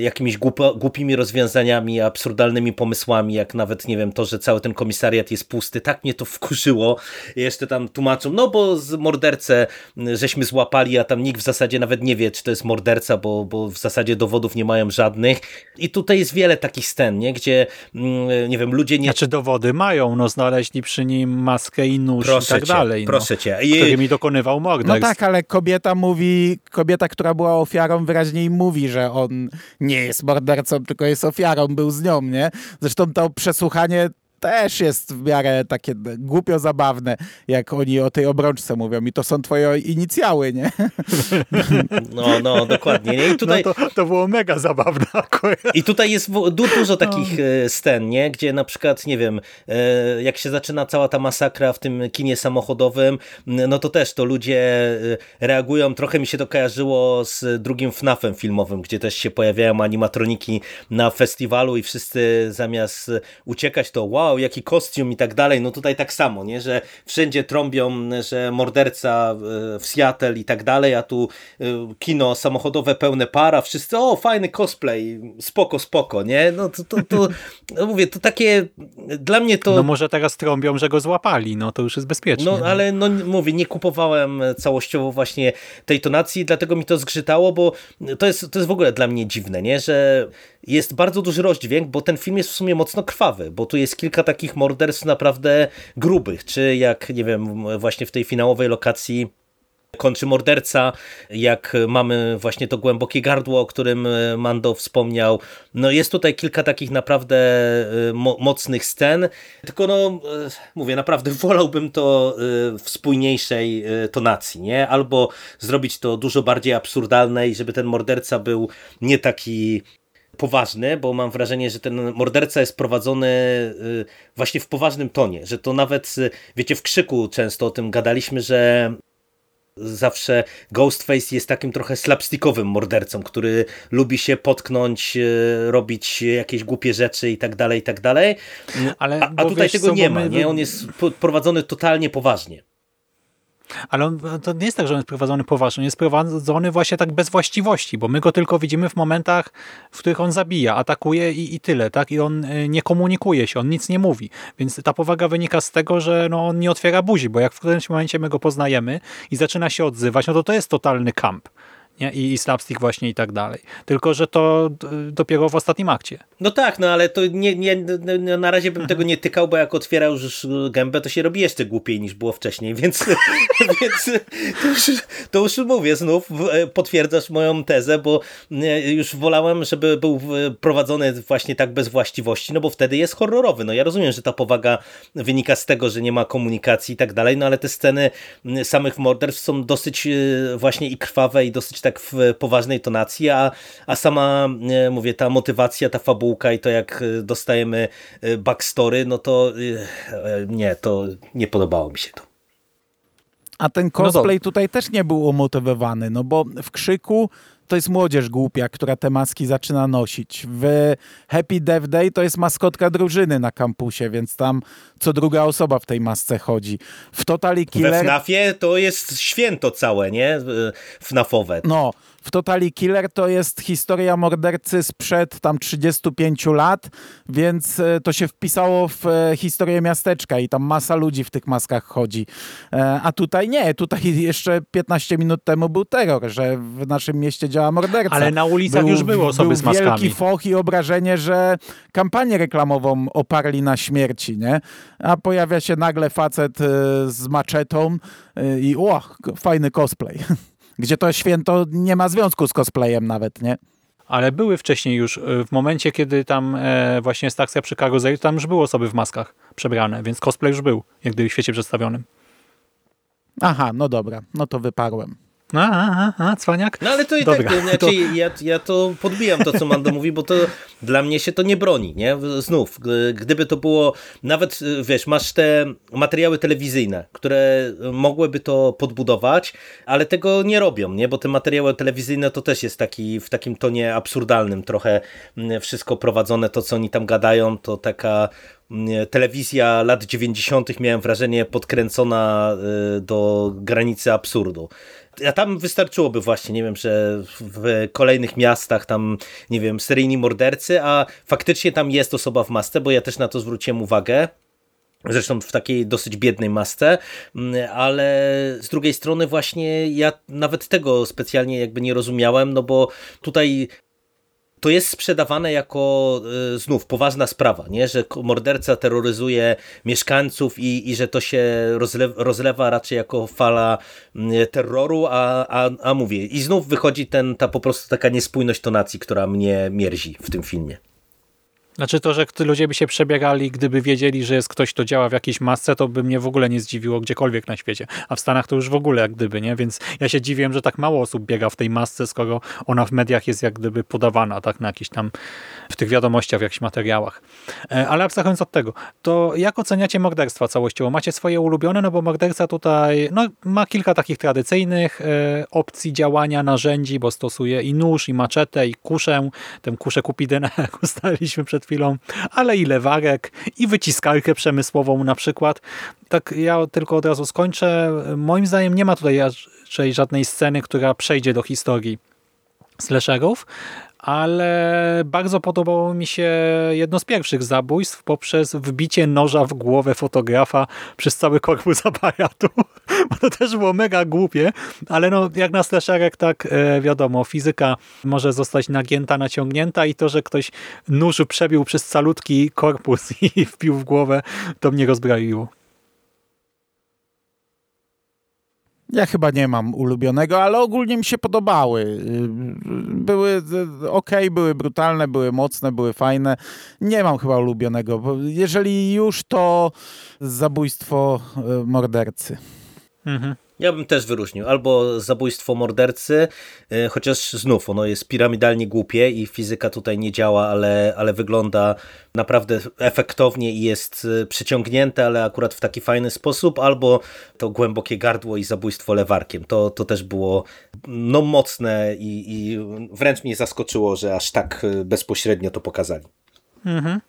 jakimiś głupimi rozwiązaniami, absurdalnymi pomysłami, jak nawet, nie wiem, to, że cały ten komisariat jest pusty. Tak mnie to wkurzyło. Jeszcze tam tłumaczą, no bo z mordercę żeśmy złapali, a tam nikt w zasadzie nawet nie wie, czy to jest morderca, bo, bo w zasadzie dowodów nie mają żadnych. I tutaj jest wiele takich scen, nie? gdzie, mm, nie wiem, ludzie nie... Znaczy dowody mają, no znaleźli przy nim maskę i nóż proszę i tak cię, dalej. No. Proszę no, cię. I... mi dokonywał morderstw. No tak, ale kobieta mówi, kobieta, która była ofiarą wyraźniej mówi, że on nie jest mordercą, tylko jest ofiarą, był z nią, nie? Zresztą to przesłuchanie też jest w miarę takie głupio zabawne, jak oni o tej obrączce mówią i to są twoje inicjały, nie? <laughs> No, no, dokładnie. Nie? I tutaj... No to, to było mega zabawne I tutaj jest dużo takich no. scen, nie? gdzie na przykład, nie wiem, e, jak się zaczyna cała ta masakra w tym kinie samochodowym, no to też to ludzie e, reagują, trochę mi się to kojarzyło z drugim FNAF-em filmowym, gdzie też się pojawiają animatroniki na festiwalu i wszyscy zamiast uciekać to wow, wow, jaki kostium i tak dalej, no tutaj tak samo, nie, że wszędzie trąbią, że morderca e, w Seattle i tak dalej, a tu e, kino samochodowe pełne para, wszyscy, o, fajny cosplay, spoko, spoko, nie, no to, to, to no mówię, to takie, dla mnie to... No może teraz trąbią, że go złapali, no to już jest bezpiecznie. No ale no mówię, nie kupowałem całościowo właśnie tej tonacji, dlatego mi to zgrzytało, bo to jest, to jest w ogóle dla mnie dziwne, nie, że jest bardzo duży rozdźwięk, bo ten film jest w sumie mocno krwawy, bo tu jest kilka takich morderstw naprawdę grubych, czy jak, nie wiem, właśnie w tej finałowej lokacji kończy morderca, jak mamy właśnie to głębokie gardło, o którym Mando wspomniał. No jest tutaj kilka takich naprawdę e, mo mocnych scen, tylko no e, mówię, naprawdę <laughs> wolałbym to e, w spójniejszej tonacji, nie? Albo zrobić to dużo bardziej absurdalne i żeby ten morderca był nie taki poważny, bo mam wrażenie, że ten morderca jest prowadzony właśnie w poważnym tonie, że to nawet, wiecie, w krzyku często o tym gadaliśmy, że zawsze Ghostface jest takim trochę slapstickowym mordercą, który lubi się potknąć, e, robić jakieś głupie rzeczy i tak dalej, i tak dalej. Ale, a, a tutaj wiesz, tego nie ma, nie? On jest prowadzony totalnie poważnie. Ale on, to nie jest tak, że on jest prowadzony poważnie, on jest prowadzony właśnie tak bez właściwości, bo my go tylko widzimy w momentach, w których on zabija, atakuje i, i tyle, tak? I on y, nie komunikuje się, on nic nie mówi. Więc ta powaga wynika z tego, że no, on nie otwiera buzi, bo jak w którymś momencie my go poznajemy i zaczyna się odzywać, no to to jest totalny kamp nie? I, i slapstick właśnie i tak dalej. Tylko, że to dopiero w ostatnim akcie. No tak, no ale to nie, nie, na razie bym tego nie tykał, bo jak otwierał już gębę, to się robi jeszcze głupiej niż było wcześniej, <laughs> więc, <laughs> więc to, już, to już mówię, znów e, potwierdzasz moją tezę, bo już wolałem, żeby był prowadzony właśnie tak bez właściwości, no bo wtedy jest horrorowy. No ja rozumiem, że ta powaga wynika z tego, że nie ma komunikacji i tak dalej, no ale te sceny samych morderstw są dosyć e, właśnie i krwawe i dosyć tak w poważnej tonacji, a, a sama, e, mówię, ta motywacja, ta fabułka i to jak e, dostajemy e, backstory, no to nie, to nie podobało mi się to. A ten cosplay no tutaj też nie był umotywowany, no bo w krzyku to jest młodzież głupia, która te maski zaczyna nosić. W Happy Death Day to jest maskotka drużyny na kampusie, więc tam co druga osoba w tej masce chodzi. W Totally Killer... We FNAFie to jest święto całe, nie? FNAFowe. No, w Totally Killer to jest historia mordercy sprzed tam 35 lat, więc e, to się wpisało w e, historię miasteczka i tam masa ludzi w tych maskach chodzi. E, a tutaj nie, tutaj <laughs> jeszcze 15 minut temu był terror, że w naszym mieście działa morderca. Ale na ulicach był, już było osoby był z maskami. wielki foch i obrażenie, że kampanię reklamową oparli na śmierci, nie? A pojawia się nagle facet z maczetą i o, fajny cosplay. <laughs> gdzie to święto nie ma związku z cosplayem nawet, nie? Ale były wcześniej już, y, w momencie kiedy tam e, właśnie jest akcja przy karuzeli, tam już były osoby w maskach przebrane, więc cosplay już był, jak gdyby w świecie przedstawionym. Aha, no dobra, no to wyparłem. A, a, a, cwaniak? No ale to i Dobra, tak, znaczy, to... Ja, ja to podbijam to, co Mando mówi, bo to dla mnie się to nie broni, nie? Znów, gdyby to było, nawet wiesz, masz te materiały telewizyjne, które mogłyby to podbudować, ale tego nie robią, nie? Bo te materiały telewizyjne to też jest taki, w takim tonie absurdalnym trochę wszystko prowadzone, to co oni tam gadają, to taka telewizja lat 90. miałem wrażenie podkręcona y, do granicy absurdu a tam wystarczyłoby właśnie, nie wiem, że w kolejnych miastach tam, nie wiem, seryjni mordercy, a faktycznie tam jest osoba w masce, bo ja też na to zwróciłem uwagę. Zresztą w takiej dosyć biednej masce, mm, ale z drugiej strony właśnie ja nawet tego specjalnie jakby nie rozumiałem, no bo tutaj to jest sprzedawane jako y, znów poważna sprawa, nie? że morderca terroryzuje mieszkańców i, i że to się rozlewa, rozlewa raczej jako fala terroru, a, a, a mówię, i znów wychodzi ten, ta po prostu taka niespójność tonacji, która mnie mierzi w tym filmie. Znaczy to, że ludzie by się przebiegali, gdyby wiedzieli, że jest ktoś, kto działa w jakiejś masce, to by mnie w ogóle nie zdziwiło gdziekolwiek na świecie. A w Stanach to już w ogóle jak gdyby, nie? Więc ja się dziwię, że tak mało osób biega w tej masce, skoro ona w mediach jest jak gdyby podawana, tak, na jakiś tam, w tych wiadomościach, w jakichś materiałach. E, ale abstrahując od tego, to jak oceniacie morderstwa całościowo? Macie swoje ulubione? No bo morderca tutaj, no ma kilka takich tradycyjnych e, opcji działania, narzędzi, bo stosuje i nóż, i maczetę, i kuszę. Tę kuszę Kupidena, <laughs> jak ustaliliśmy przed chwilą, ale i lewarek, i wyciskalkę przemysłową na przykład. Tak ja tylko od razu skończę. Moim zdaniem nie ma tutaj raczej żadnej sceny, która przejdzie do historii slasherów, ale bardzo podobało mi się jedno z pierwszych zabójstw poprzez wbicie noża w głowę fotografa przez cały korpus <laughs> aparatu. To też było mega głupie, ale no jak na slasherek tak e, wiadomo, fizyka może zostać nagięta, naciągnięta i to, że ktoś nóż przebił przez calutki korpus <laughs> i wpił w głowę, to mnie rozbraiło. Ja chyba nie mam ulubionego, ale ogólnie mi się podobały. Były ok, były brutalne, były mocne, były fajne. Nie mam chyba ulubionego, jeżeli już to zabójstwo e, mordercy. Mhm. Ja bym też wyróżnił albo zabójstwo mordercy, y, chociaż znów ono jest piramidalnie głupie i fizyka tutaj nie działa, ale, ale wygląda naprawdę efektownie i jest y, przyciągnięte, ale akurat w taki fajny sposób, albo to głębokie gardło i zabójstwo lewarkiem. To, to też było no, mocne i, i wręcz mnie zaskoczyło, że aż tak y, bezpośrednio to pokazali. Mhm.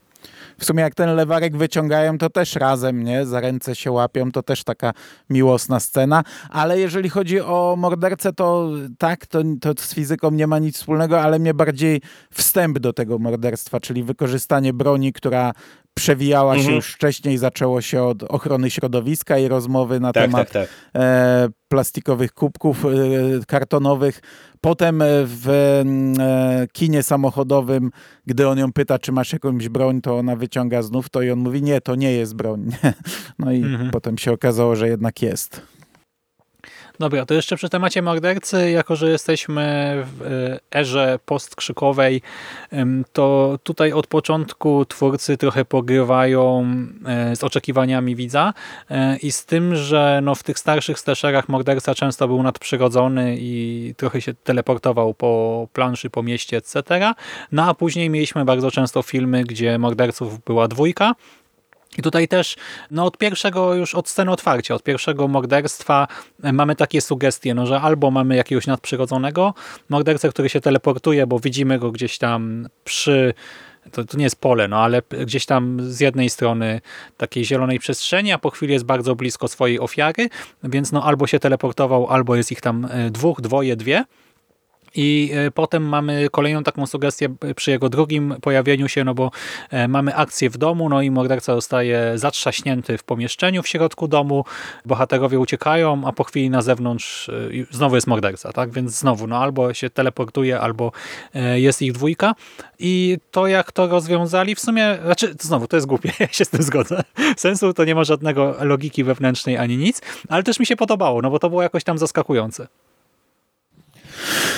W sumie jak ten lewarek wyciągają, to też razem, nie? Za ręce się łapią, to też taka miłosna scena. Ale jeżeli chodzi o mordercę, to tak, to, to z fizyką nie ma nic wspólnego, ale mnie bardziej wstęp do tego morderstwa, czyli wykorzystanie broni, która przewijała się Mhm. już wcześniej, zaczęło się od ochrony środowiska i rozmowy na Tak, temat tak, tak. e, plastikowych kubków e, kartonowych. Potem e, w e, kinie samochodowym, gdy on ją pyta, czy masz jakąś broń, to ona wyciąga znów to i on mówi, nie, to nie jest broń. <laughs> No i Mhm. potem się okazało, że jednak jest. Dobra, to jeszcze przy temacie mordercy, jako że jesteśmy w e, erze postkrzykowej, to tutaj od początku twórcy trochę pogrywają e, z oczekiwaniami widza e, i z tym, że no w tych starszych slasherach morderca często był nadprzyrodzony i trochę się teleportował po planszy, po mieście, etc. No a później mieliśmy bardzo często filmy, gdzie morderców była dwójka, i tutaj też no od pierwszego już od sceny otwarcia, od pierwszego morderstwa e, mamy takie sugestie, no, że albo mamy jakiegoś nadprzyrodzonego mordercę, który się teleportuje, bo widzimy go gdzieś tam przy to, to nie jest pole, no ale gdzieś tam z jednej strony takiej zielonej przestrzeni, a po chwili jest bardzo blisko swojej ofiary, więc no albo się teleportował, albo jest ich tam e, dwóch, dwoje, dwie. I e, potem mamy kolejną taką sugestię przy jego drugim pojawieniu się, no bo e, mamy akcję w domu, no i morderca zostaje zatrzaśnięty w pomieszczeniu w środku domu, bohaterowie uciekają, a po chwili na zewnątrz e, znowu jest morderca, tak? Więc znowu, no albo się teleportuje, albo jest ich dwójka. I to jak to rozwiązali, w sumie, znaczy znowu, to jest głupie, <laughs> ja się z tym zgodzę. Sensu to nie ma żadnego logiki wewnętrznej ani nic, ale też mi się podobało, no bo to było jakoś tam zaskakujące.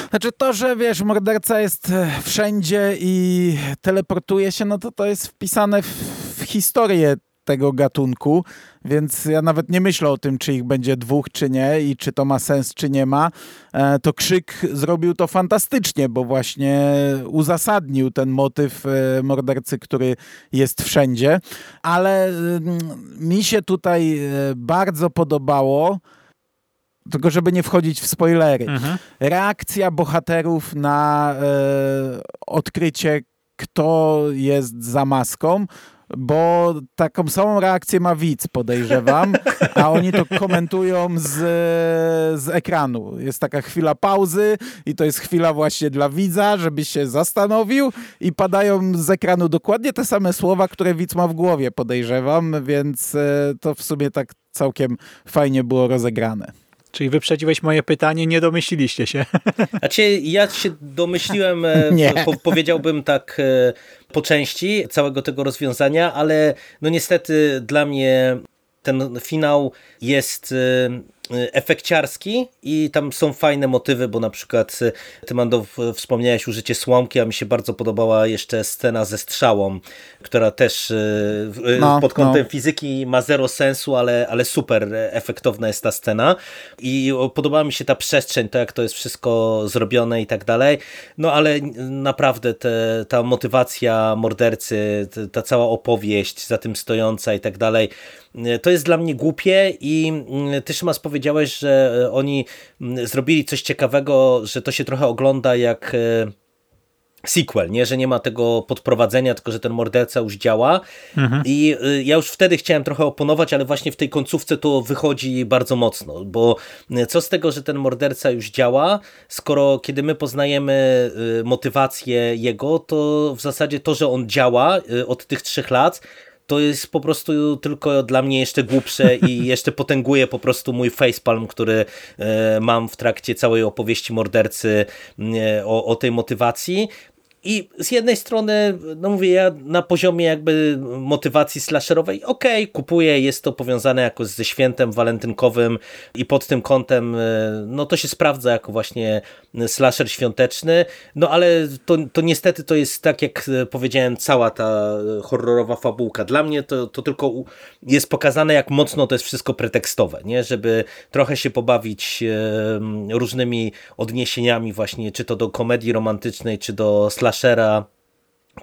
Znaczy to, że wiesz, morderca jest e, wszędzie i teleportuje się, no to to jest wpisane w, historię tego gatunku, więc ja nawet nie myślę o tym, czy ich będzie dwóch, czy nie i czy to ma sens, czy nie ma. E, To Krzyk zrobił to fantastycznie, bo właśnie uzasadnił ten motyw e, mordercy, który jest wszędzie, ale mm, mi się tutaj bardzo podobało, tylko żeby nie wchodzić w spoilery, Mhm. reakcja bohaterów na e, odkrycie, kto jest za maską, bo taką samą reakcję ma widz, podejrzewam, a oni to komentują z, z ekranu. Jest taka chwila pauzy i to jest chwila właśnie dla widza, żeby się zastanowił i padają z ekranu dokładnie te same słowa, które widz ma w głowie, podejrzewam, więc e, to w sumie tak całkiem fajnie było rozegrane. Czyli wyprzedziłeś moje pytanie, nie domyśliliście się. Znaczy, ja się domyśliłem, e, <laughs> po, powiedziałbym tak e, po części całego tego rozwiązania, ale no niestety dla mnie ten finał jest e, efekciarski i tam są fajne motywy, bo na przykład e, ty Mando wspomniałeś użycie słomki, a mi się bardzo podobała jeszcze scena ze strzałą, która też e, No, pod kątem no. fizyki ma zero sensu, ale, ale super efektowna jest ta scena i podobała mi się ta przestrzeń, to jak to jest wszystko zrobione i tak dalej, no ale naprawdę te, ta motywacja mordercy, ta cała opowieść za tym stojąca i tak dalej, y, to jest dla mnie głupie i y, ty Szymas powiedziałeś, że y, oni y, zrobili coś ciekawego, że to się trochę ogląda jak y, sequel, nie? że nie ma tego podprowadzenia, tylko że ten morderca już działa. I y, ja już wtedy chciałem trochę oponować, ale właśnie w tej końcówce to wychodzi bardzo mocno, bo co z tego, że ten morderca już działa, skoro kiedy my poznajemy motywację jego, to w zasadzie to, że on działa od tych trzech lat, to jest po prostu tylko dla mnie jeszcze głupsze <laughs> i jeszcze potęguje po prostu mój facepalm, który e, mam w trakcie całej opowieści mordercy e, o, o tej motywacji. I z jednej strony, no mówię, ja na poziomie jakby motywacji slasherowej, okej, okay, kupuję, jest to powiązane jakoś ze świętem walentynkowym i pod tym kątem, e, no to się sprawdza jako właśnie slasher świąteczny, no ale to, to niestety to jest tak, jak powiedziałem, cała ta horrorowa fabułka. Dla mnie to, to tylko jest pokazane, jak mocno to jest wszystko pretekstowe, nie? Żeby trochę się pobawić różnymi odniesieniami właśnie, czy to do komedii romantycznej, czy do slasher slashera,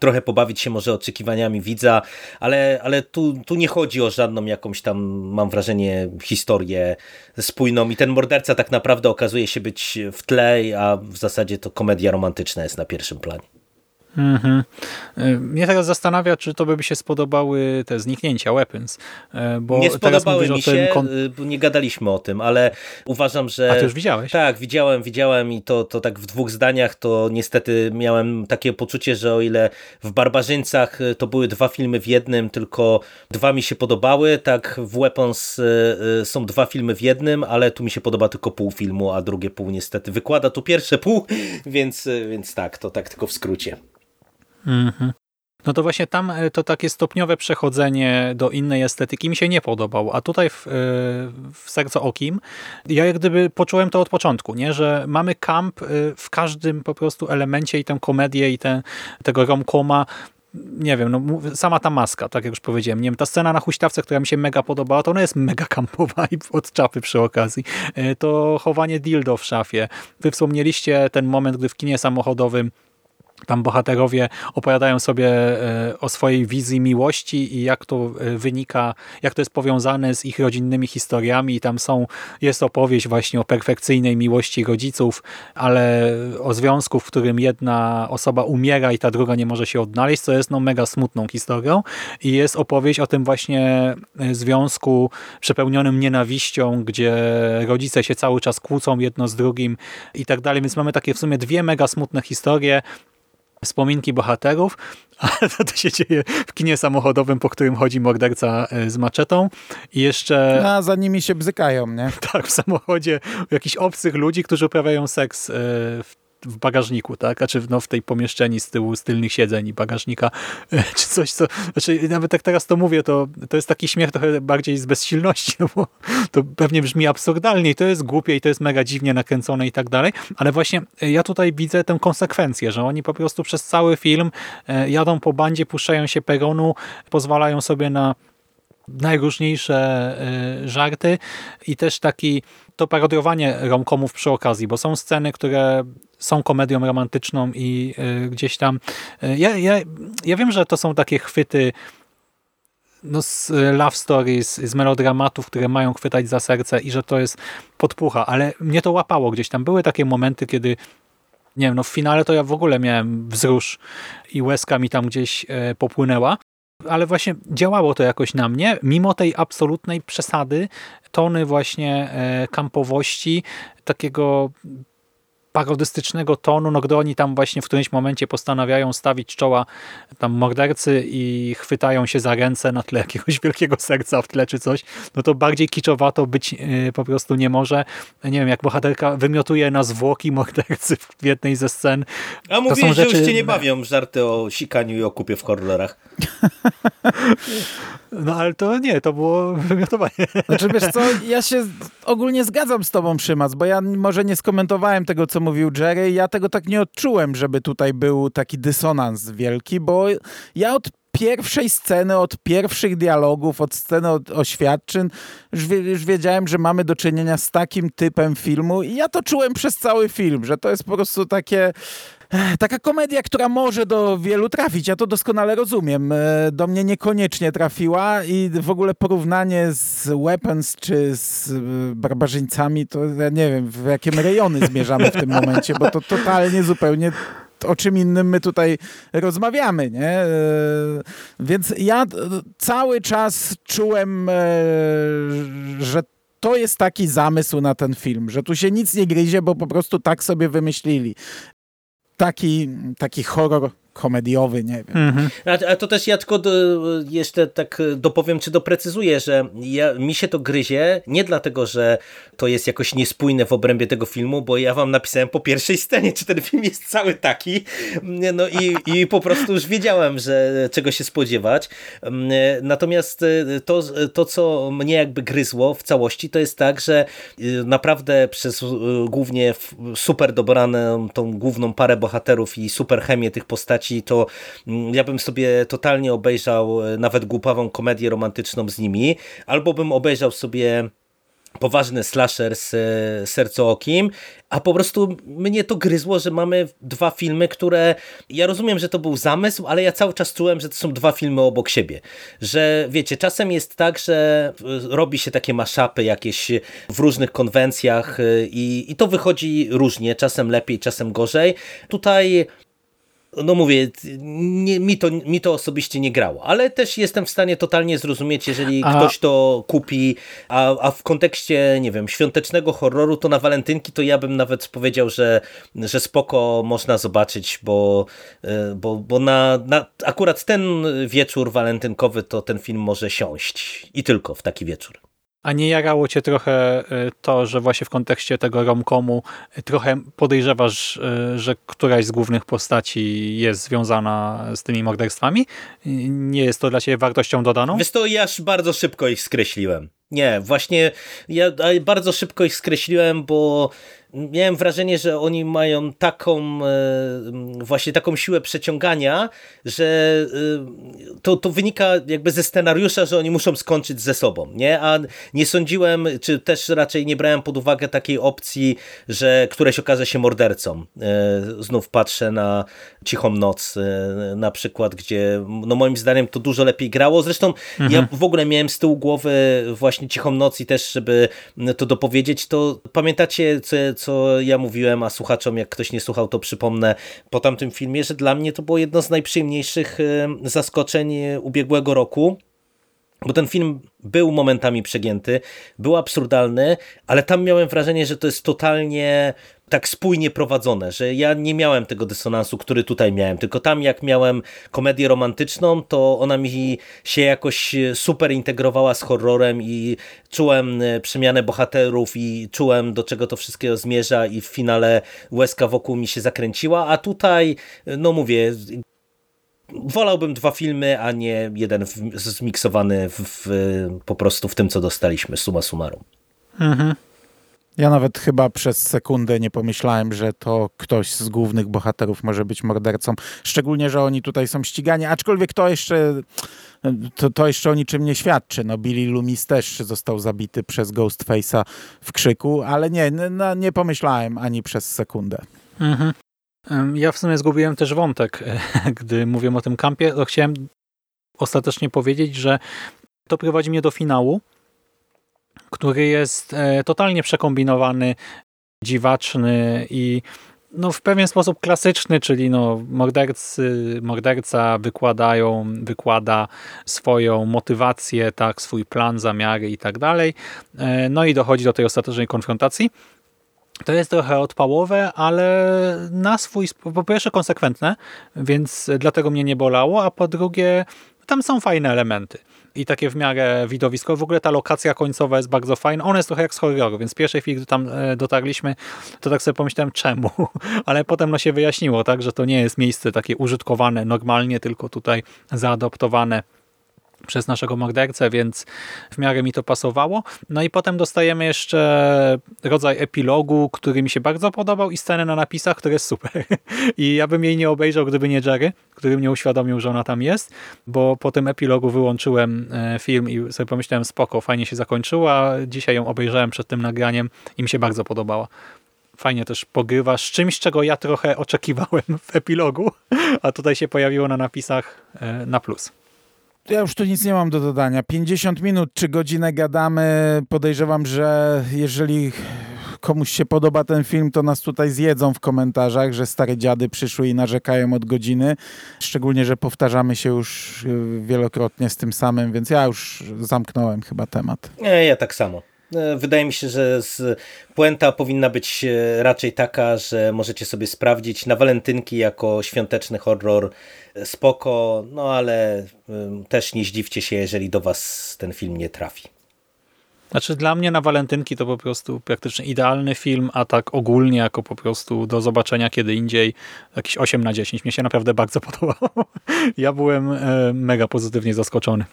trochę pobawić się może oczekiwaniami widza, ale, ale tu, tu nie chodzi o żadną jakąś tam, mam wrażenie, historię spójną i ten morderca tak naprawdę okazuje się być w tle, a w zasadzie to komedia romantyczna jest na pierwszym planie. Mhm. Y, mnie teraz zastanawia, czy to by się spodobały te zniknięcia, weapons. Y, bo nie spodobały mi się, kon... Y, nie gadaliśmy o tym, ale uważam, że... A ty już widziałeś? Tak, widziałem, widziałem i to, to tak w dwóch zdaniach to niestety miałem takie poczucie, że o ile w Barbarzyńcach to były dwa filmy w jednym, tylko dwa mi się podobały, tak w Weapons są dwa filmy w jednym, ale tu mi się podoba tylko pół filmu, a drugie pół niestety wykłada tu pierwsze pół, <laughs> więc, więc tak, to tak tylko w skrócie. Mhm. No to właśnie tam e, to takie stopniowe przechodzenie do innej estetyki mi się nie podobało, a tutaj w, e, w Serco Okim ja jak gdyby poczułem to od początku, nie? że mamy kamp e, w każdym po prostu elemencie i tę komedię i ten, tego romkoma nie wiem, no, sama ta maska, tak jak już powiedziałem, nie wiem, ta scena na huśtawce, która mi się mega podobała, to ona jest mega kampowa i od czapy przy okazji. To chowanie dildo w szafie. Wy wspomnieliście ten moment, gdy w kinie samochodowym tam bohaterowie opowiadają sobie e, o swojej wizji miłości i jak to e, wynika, jak to jest powiązane z ich rodzinnymi historiami. I tam są, jest opowieść właśnie o perfekcyjnej miłości rodziców, ale o związku, w którym jedna osoba umiera i ta druga nie może się odnaleźć, co jest no mega smutną historią. I jest opowieść o tym właśnie e, związku przepełnionym nienawiścią, gdzie rodzice się cały czas kłócą jedno z drugim i tak dalej, więc mamy takie w sumie dwie mega smutne historie, wspominki bohaterów, <laughs> a to się dzieje w kinie samochodowym, po którym chodzi morderca e, z maczetą i jeszcze... A za nimi się bzykają, nie? <laughs> Tak, w samochodzie jakichś obcych ludzi, którzy uprawiają seks e, w w bagażniku, tak? A czy no, w tej pomieszczeni z tyłu, z tylnych siedzeń i bagażnika, czy coś, co... Znaczy, nawet jak teraz to mówię, to, to jest taki śmiech trochę bardziej z bezsilności, <laughs> no bo to pewnie brzmi absurdalnie i to jest głupie i to jest mega dziwnie nakręcone i tak dalej, ale właśnie e, ja tutaj widzę tę konsekwencję, że oni po prostu przez cały film e, jadą po bandzie, puszczają się peronu, pozwalają sobie na najróżniejsze e, żarty i też taki to parodiowanie romkomów przy okazji, bo są sceny, które są komedią romantyczną i y, gdzieś tam... Y, ja, ja, ja wiem, że to są takie chwyty no, z love stories, z melodramatów, które mają chwytać za serce i że to jest podpucha, ale mnie to łapało gdzieś tam. Były takie momenty, kiedy nie wiem, no w finale to ja w ogóle miałem wzrusz i łezka mi tam gdzieś popłynęła, ale właśnie działało to jakoś na mnie, mimo tej absolutnej przesady, tony właśnie e, kampowości, takiego parodystycznego tonu, no gdy oni tam właśnie w którymś momencie postanawiają stawić czoła tam mordercy i chwytają się za ręce na tle <laughs> jakiegoś wielkiego serca w tle czy coś, no to bardziej kiczowato być yy, po prostu nie może. Nie wiem, jak bohaterka wymiotuje na zwłoki mordercy w jednej ze scen. A mówisz, rzeczy... że już cię nie bawią żarty o sikaniu i o kupie w horrorach. <laughs> No ale to nie, to było wymiotowanie. Znaczy wiesz co, ja się ogólnie zgadzam z tobą Szymac, bo ja może nie skomentowałem tego, co mówił Jerry, ja tego tak nie odczułem, żeby tutaj był taki dysonans wielki, bo ja od pierwszej sceny, od pierwszych dialogów, od sceny od oświadczyn, już, już, wiedziałem, że mamy do czynienia z takim typem filmu i ja to czułem przez cały film, że to jest po prostu takie Taka komedia, która może do wielu trafić, ja to doskonale rozumiem. E, do mnie niekoniecznie trafiła i w ogóle porównanie z Weapons czy z e, Barbarzyńcami, to ja nie wiem, w jakie rejony zmierzamy w tym momencie, bo to totalnie zupełnie o czym innym my tutaj rozmawiamy, nie? E, Więc ja cały czas czułem, że to jest taki zamysł na ten film, że tu się nic nie gryzie, bo po prostu tak sobie wymyślili. Taki, taki horror komediowy, nie wiem. Mhm. A, a to też ja tylko do, jeszcze tak dopowiem, czy doprecyzuję, że ja, mi się to gryzie nie dlatego, że to jest jakoś niespójne w obrębie tego filmu, bo ja wam napisałem po pierwszej scenie, czy ten film jest cały taki, no i, i po prostu już wiedziałem, że czego się spodziewać. Natomiast to, to, co mnie jakby gryzło w całości, to jest tak, że naprawdę przez głównie super dobraną tą główną parę bohaterów i super chemię tych postaci postaci, to mm, ja bym sobie totalnie obejrzał e, nawet głupawą komedię romantyczną z nimi, albo bym obejrzał sobie poważny slasher z e, sercookim, a po prostu mnie to gryzło, że mamy dwa filmy, które ja rozumiem, że to był zamysł, ale ja cały czas czułem, że to są dwa filmy obok siebie. Że wiecie, czasem jest tak, że e, robi się takie maszapy jakieś w różnych konwencjach i, i to wychodzi różnie, czasem lepiej, czasem gorzej. Tutaj no mówię, nie, mi, to, mi to osobiście nie grało, ale też jestem w stanie totalnie zrozumieć, jeżeli a... ktoś to kupi, a, a w kontekście, nie wiem, świątecznego horroru, to na walentynki to ja bym nawet powiedział, że, że spoko można zobaczyć, bo, e, bo, bo na, na akurat ten wieczór walentynkowy to ten film może siąść i tylko w taki wieczór. A nie jarało cię trochę y, to, że właśnie w kontekście tego romkomu y, trochę podejrzewasz, y, że któraś z głównych postaci jest związana z tymi morderstwami? Nie jest to dla ciebie wartością dodaną? Wiesz to ja bardzo szybko ich skreśliłem. Nie, właśnie ja bardzo szybko ich skreśliłem, bo miałem wrażenie, że oni mają taką e, właśnie taką siłę przeciągania, że e, to, to wynika jakby ze scenariusza, że oni muszą skończyć ze sobą, nie? A nie sądziłem, czy też raczej nie brałem pod uwagę takiej opcji, że któreś okaże się mordercą. E, znów patrzę na Cichą Noc na przykład, gdzie no moim zdaniem to dużo lepiej grało. Zresztą mhm. ja w ogóle miałem z tyłu głowy właśnie Cichą Noc i też, żeby to dopowiedzieć, to pamiętacie, co, co ja mówiłem, a słuchaczom, jak ktoś nie słuchał, to przypomnę po tamtym filmie, że dla mnie to było jedno z najprzyjemniejszych zaskoczeń ubiegłego roku. Bo ten film był momentami przegięty, był absurdalny, ale tam miałem wrażenie, że to jest totalnie tak spójnie prowadzone, że ja nie miałem tego dysonansu, który tutaj miałem, tylko tam jak miałem komedię romantyczną, to ona mi się jakoś super integrowała z horrorem i czułem e, przemianę bohaterów i czułem do czego to wszystkiego zmierza i w finale łezka wokół mi się zakręciła, a tutaj, no mówię, wolałbym dwa filmy, a nie jeden zmiksowany w, w, po prostu w tym, co dostaliśmy, suma summarum. Mhm. Ja nawet chyba przez sekundę nie pomyślałem, że to ktoś z głównych bohaterów może być mordercą. Szczególnie, że oni tutaj są ścigani. Aczkolwiek to jeszcze, to, to jeszcze o niczym nie świadczy. No, Billy Loomis też został zabity przez Ghostface'a w krzyku, ale nie, no, nie pomyślałem ani przez sekundę. Mhm. Ja w sumie zgubiłem też wątek, <laughs> gdy mówię o tym kampie. Chciałem ostatecznie powiedzieć, że to prowadzi mnie do finału, który jest e, totalnie przekombinowany, dziwaczny i no, w pewien sposób klasyczny, czyli no, mordercy, morderca wykładają, wykłada swoją motywację, tak, swój plan, zamiary i tak dalej. E, no i dochodzi do tej ostatecznej konfrontacji. To jest trochę odpałowe, ale na swój, po pierwsze konsekwentne, więc dlatego mnie nie bolało, a po drugie tam są fajne elementy i takie w miarę widowisko. W ogóle ta lokacja końcowa jest bardzo fajna. Ona jest trochę jak z horroru, więc w pierwszej chwili, gdy tam e, dotarliśmy, to tak sobie pomyślałem czemu, <laughs> ale potem no się wyjaśniło, tak, że to nie jest miejsce takie użytkowane normalnie, tylko tutaj zaadoptowane przez naszego mordercę, więc w miarę mi to pasowało. No i potem dostajemy jeszcze rodzaj epilogu, który mi się bardzo podobał i scenę na napisach, która jest super. <laughs> I ja bym jej nie obejrzał, gdyby nie Jerry, który mnie uświadomił, że ona tam jest, bo po tym epilogu wyłączyłem e, film i sobie pomyślałem, spoko, fajnie się zakończyła. Dzisiaj ją obejrzałem przed tym nagraniem i mi się bardzo podobała fajnie też pogrywa z czymś, czego ja trochę oczekiwałem w epilogu, <laughs> a tutaj się pojawiło na napisach e, na plus ja już tu nic nie mam do dodania. 50 minut czy godzinę gadamy. Podejrzewam, że jeżeli komuś się podoba ten film, to nas tutaj zjedzą w komentarzach, że stare dziady przyszły i narzekają od godziny. Szczególnie, że powtarzamy się już y, wielokrotnie z tym samym, więc ja już zamknąłem chyba temat. Nie, ja tak samo. E, Wydaje mi się, że z puenta powinna być e, raczej taka, że możecie sobie sprawdzić na walentynki jako świąteczny horror e, spoko, no ale też nie zdziwcie się, jeżeli do was ten film nie trafi. Znaczy dla mnie na walentynki to po prostu praktycznie idealny film, a tak ogólnie jako po prostu do zobaczenia kiedy indziej jakieś 8 na 10. Mnie się naprawdę bardzo <laughs> podobało. Ja byłem mega pozytywnie zaskoczony.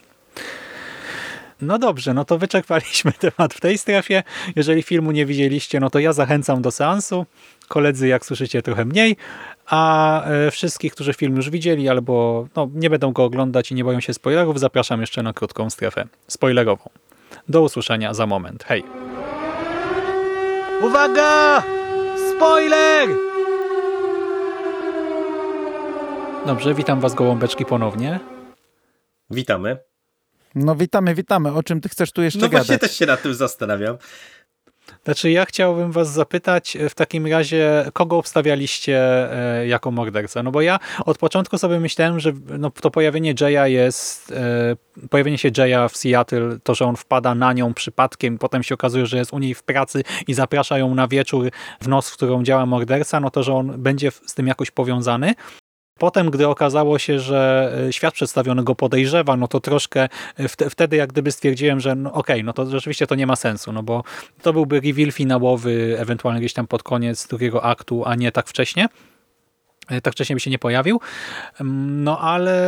No dobrze, no to wyczerpaliśmy <laughs> temat w tej strefie. Jeżeli filmu nie widzieliście, no to ja zachęcam do seansu. Koledzy, jak słyszycie, trochę mniej. A e, wszystkich, którzy film już widzieli albo no, nie będą go oglądać i nie boją się spoilerów, zapraszam jeszcze na krótką strefę spoilerową. Do usłyszenia za moment. Hej! Uwaga! Spoiler! Dobrze, witam was gołąbeczki ponownie. Witamy. No witamy, witamy. O czym ty chcesz tu jeszcze No gadać? właśnie też się nad tym zastanawiam. Znaczy ja chciałbym was zapytać e, w takim razie, kogo obstawialiście e, jako mordercę? No bo ja od początku sobie myślałem, że no, to pojawienie Jaya jest, e, pojawienie się Jaya w Seattle, to, że on wpada na nią przypadkiem, potem się okazuje, że jest u niej w pracy i zaprasza ją na wieczór w noc, w którą działa morderca, no to, że on będzie z tym jakoś powiązany. Potem, gdy okazało się, że e, świat przedstawiony go podejrzewa, no to troszkę e, wte- wtedy jak gdyby stwierdziłem, że no okej, no to rzeczywiście to nie ma sensu, no bo to byłby reveal finałowy, ewentualnie gdzieś tam pod koniec drugiego aktu, a nie tak wcześnie. E, Tak wcześniej by się nie pojawił. Mm, No ale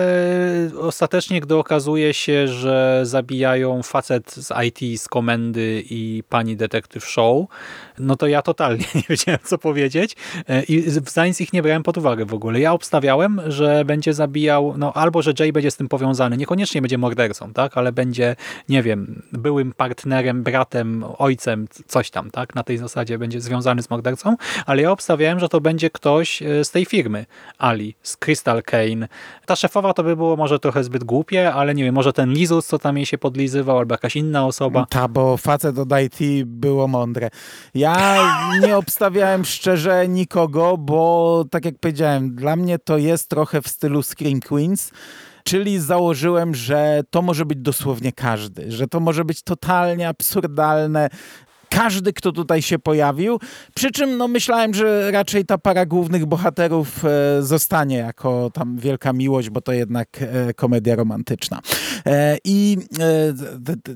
ostatecznie, gdy okazuje się, że zabijają facet z IT, z komendy i pani detektyw show, no to ja totalnie <laughs> nie wiedziałem, co powiedzieć E, i zdań z ich nie brałem pod uwagę w ogóle. Ja obstawiałem, że będzie zabijał, no albo, że Jay będzie z tym powiązany, niekoniecznie będzie mordercą, tak, ale będzie, nie wiem, byłym partnerem, bratem, ojcem, coś tam, tak, na tej zasadzie będzie związany z mordercą, ale ja obstawiałem, że to będzie ktoś e, z tej firmy, Ali, z Crystal Kane. Ta szefowa to by było może trochę zbyt głupie, ale nie wiem, może ten Lizus, co tam jej się podlizywał, albo jakaś inna osoba. Ta, bo facet od IT było mądre. Ja nie obstawiałem szczerze nikogo, bo tak jak powiedziałem, dla mnie to jest trochę w stylu Scream Queens, czyli założyłem, że to może być dosłownie każdy, że to może być totalnie absurdalne. Każdy, kto tutaj się pojawił, przy czym no, myślałem, że raczej ta para głównych bohaterów e, zostanie jako tam wielka miłość, bo to jednak e, komedia romantyczna. E, I e,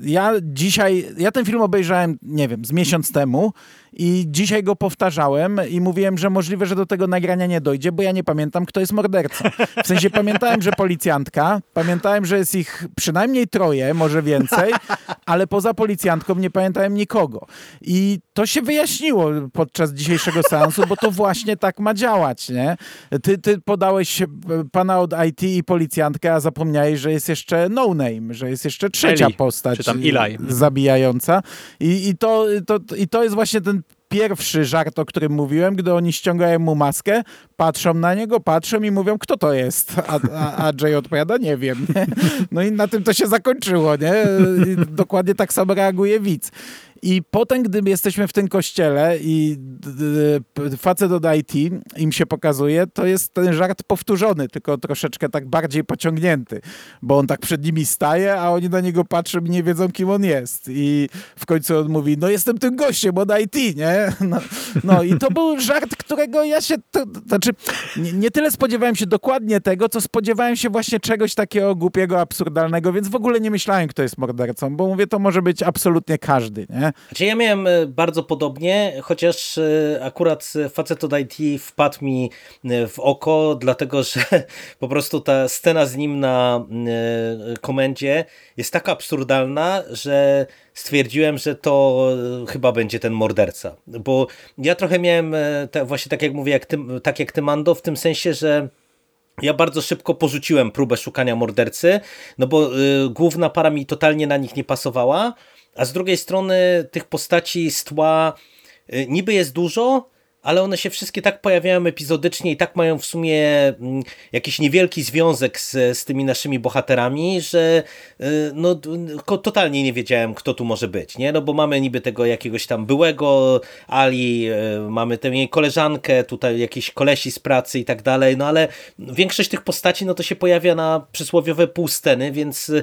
ja dzisiaj, ja ten film obejrzałem, nie wiem, z miesiąc temu i dzisiaj go powtarzałem i mówiłem, że możliwe, że do tego nagrania nie dojdzie, bo ja nie pamiętam, kto jest mordercą. W sensie pamiętałem, że policjantka, pamiętałem, że jest ich przynajmniej troje, może więcej, ale poza policjantką nie pamiętałem nikogo. I to się wyjaśniło podczas dzisiejszego seansu, bo to właśnie tak ma działać, nie? Ty, ty podałeś pana od IT i policjantkę, a zapomniałeś, że jest jeszcze no name, że jest jeszcze trzecia Eli, postać zabijająca. I, i, to, to, I to jest właśnie ten pierwszy żart, o którym mówiłem, gdy oni ściągają mu maskę, patrzą na niego, patrzą i mówią, kto to jest? A, a, a Jay odpowiada, nie wiem. <laughs> No i na tym to się zakończyło, nie? Dokładnie tak samo reaguje widz. I potem, gdy jesteśmy w tym kościele i facet od IT im się pokazuje, to jest ten żart powtórzony, tylko troszeczkę tak bardziej pociągnięty, bo on tak przed nimi staje, a oni na niego patrzą i nie wiedzą, kim on jest. I w końcu on mówi, no jestem tym gościem od IT, nie? No, no i to był żart, którego ja się, to, to, znaczy nie, nie tyle spodziewałem się dokładnie tego, co spodziewałem się właśnie czegoś takiego głupiego, absurdalnego, więc w ogóle nie myślałem, kto jest mordercą, bo mówię, to może być absolutnie każdy, nie? Znaczy ja miałem e, bardzo podobnie, chociaż e, akurat facet od IT wpadł mi e, w oko, dlatego <laughs> że po prostu ta scena z nim na komendzie jest tak absurdalna, że stwierdziłem, że to chyba będzie ten morderca. Bo ja trochę miałem, te, właśnie tak jak mówię, jak ty, tak jak ty Mando, w tym sensie, że ja bardzo szybko porzuciłem próbę szukania mordercy, no bo y, główna para mi totalnie na nich nie pasowała, a z drugiej strony tych postaci z tła y, niby jest dużo, ale one się wszystkie tak pojawiają epizodycznie i tak mają w sumie mm, jakiś niewielki związek z, z tymi naszymi bohaterami, że y, no, totalnie nie wiedziałem, kto tu może być, nie? No bo mamy niby tego jakiegoś tam byłego Ali, y, mamy tę jej koleżankę, tutaj jakieś kolesi z pracy i tak dalej, no ale większość tych postaci, no to się pojawia na przysłowiowe półsceny, więc E, no,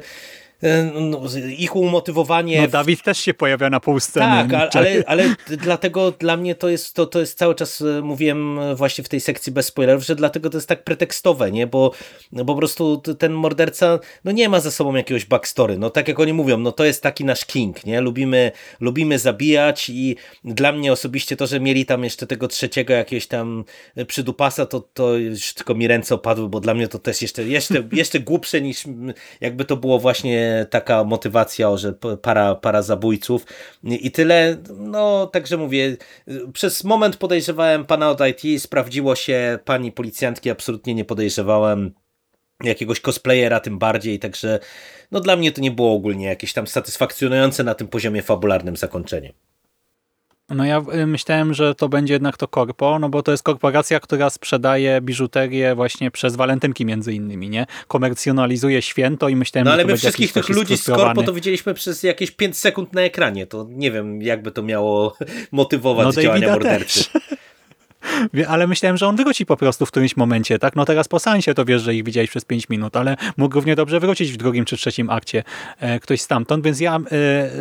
ich umotywowanie... No Dawid też się pojawia na pół sceny. Tak, ale, ale dlatego dla mnie to jest, to, to jest cały czas, e, mówiłem właśnie w tej sekcji bez spoilerów, że dlatego to jest tak pretekstowe, nie? Bo, bo po prostu ten morderca no nie ma ze sobą jakiegoś backstory. No tak jak oni mówią, no to jest taki nasz king, nie? Lubimy, lubimy zabijać i dla mnie osobiście to, że mieli tam jeszcze tego trzeciego jakiegoś tam przydupasa, to, to już tylko mi ręce opadły, bo dla mnie to też jeszcze, jeszcze, <laughs> jeszcze głupsze niż jakby to było właśnie taka motywacja, że para, para zabójców i tyle. No, także mówię, przez moment podejrzewałem pana od IT, sprawdziło się, pani policjantki absolutnie nie podejrzewałem jakiegoś cosplayera tym bardziej, także no dla mnie to nie było ogólnie jakieś tam satysfakcjonujące na tym poziomie fabularnym zakończenie. No ja y, myślałem, że to będzie jednak to korpo, no bo to jest korporacja, która sprzedaje biżuterię właśnie przez walentynki między innymi, nie? Komercjonalizuje święto i myślałem, no, ale że to my wszystkich tych ludzi z korpo to widzieliśmy przez jakieś 5 sekund na ekranie, to nie wiem jakby to miało <laughs> motywować no, działania mordercy. <laughs> ale myślałem, że on wróci po prostu w którymś momencie, tak? No teraz po sensie to wiesz, że ich widziałeś przez 5 minut, ale mógł równie dobrze wrócić w drugim czy trzecim akcie e, ktoś stamtąd, więc ja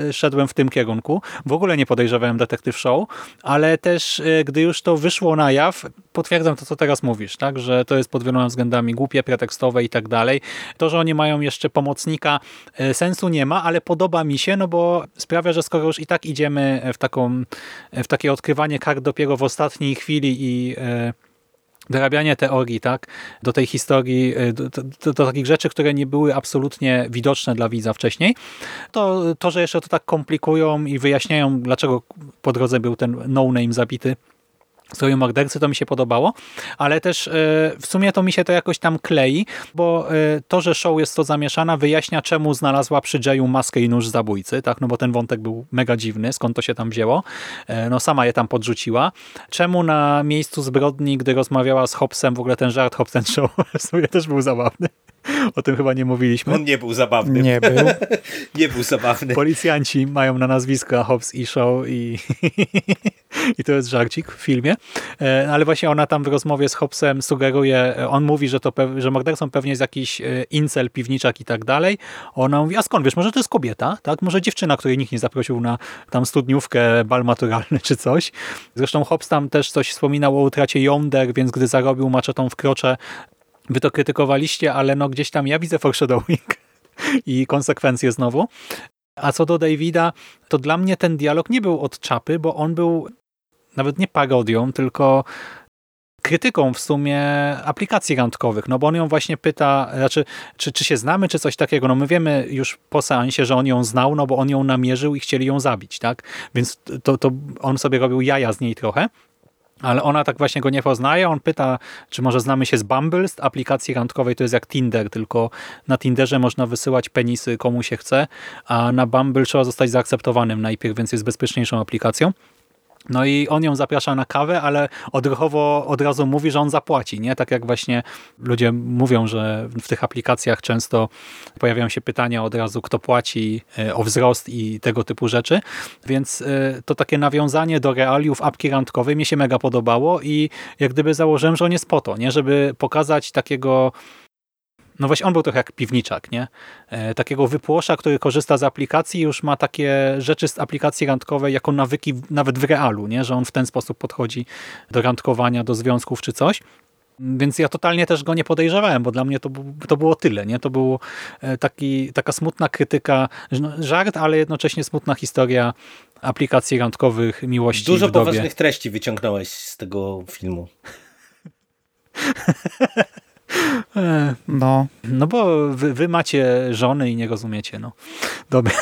e, szedłem w tym kierunku. W ogóle nie podejrzewałem Detective Show, ale też e, gdy już to wyszło na jaw, potwierdzam to, co teraz mówisz, tak? Że to jest pod wieloma względami głupie, pretekstowe i tak dalej. To, że oni mają jeszcze pomocnika, e, sensu nie ma, ale podoba mi się, no bo sprawia, że skoro już i tak idziemy w, taką, w takie odkrywanie kart dopiero w ostatniej chwili i e, dorabianie teorii, tak, do tej historii, e, do, do, do, takich rzeczy, które nie były absolutnie widoczne dla widza wcześniej, to to, że jeszcze to tak komplikują i wyjaśniają, dlaczego po drodze był ten no-name zabity, swoje mordercy, to mi się podobało, ale też e, w sumie to mi się to jakoś tam klei, bo e, to, że show jest to zamieszana, wyjaśnia czemu znalazła przy Jayu maskę i nóż zabójcy, tak, no bo ten wątek był mega dziwny, skąd to się tam wzięło, e, no sama je tam podrzuciła. Czemu na miejscu zbrodni, gdy rozmawiała z Hobsem, w ogóle ten żart Hobbs <laughs> Show w sumie też był zabawny. O tym chyba nie mówiliśmy. On nie był zabawny. Nie był. <laughs> nie był zabawny. Policjanci mają na nazwiska Hobbs i Show i, <laughs> i to jest żarcik w filmie. E, ale właśnie ona tam w rozmowie z Hobbsem sugeruje, on mówi, że to że mordercą pewnie jest jakiś e, incel, piwniczak i tak dalej. Ona mówi, a skąd wiesz, może to jest kobieta, tak? Może dziewczyna, której nikt nie zaprosił na tam studniówkę, bal maturalny czy coś. Zresztą Hobbs tam też coś wspominał o utracie jąder, więc gdy zarobił maczetą w krocze, Wy to krytykowaliście, ale no gdzieś tam ja widzę foreshadowing <laughs> i konsekwencje znowu. A co do Davida, to dla mnie ten dialog nie był od czapy, bo on był nawet nie parodią, tylko krytyką w sumie aplikacji randkowych, no bo on ją właśnie pyta, znaczy, czy, czy się znamy, czy coś takiego. No my wiemy już po seansie, że on ją znał, no bo on ją namierzył i chcieli ją zabić, tak? Więc to, to on sobie robił jaja z niej trochę. Ale ona tak właśnie go nie poznaje. On pyta, czy może znamy się z Bumble, z aplikacji randkowej. To jest jak Tinder, tylko na Tinderze można wysyłać penisy komu się chce, a na Bumble trzeba zostać zaakceptowanym najpierw, więc jest bezpieczniejszą aplikacją. No i on ją zaprasza na kawę, ale odruchowo od razu mówi, że on zapłaci. nie? Tak jak właśnie ludzie mówią, że w tych aplikacjach często pojawiają się pytania od razu, kto płaci e, o wzrost i tego typu rzeczy. Więc e, to takie nawiązanie do realiów apki randkowej mi się mega podobało i jak gdyby założyłem, że on jest po to, nie? żeby pokazać takiego no właśnie on był trochę jak piwniczak, nie? E, takiego wypłosza, który korzysta z aplikacji już ma takie rzeczy z aplikacji randkowej jako nawyki nawet w realu, nie? Że on w ten sposób podchodzi do randkowania, do związków czy coś. Więc ja totalnie też go nie podejrzewałem, bo dla mnie to, to było tyle. Nie? To było e, taka smutna krytyka, no, żart, ale jednocześnie smutna historia aplikacji randkowych, miłości Dużo poważnych treści wyciągnąłeś z tego filmu. <laughs> No. No bo wy, wy, macie żony i nie rozumiecie. No. Dobra.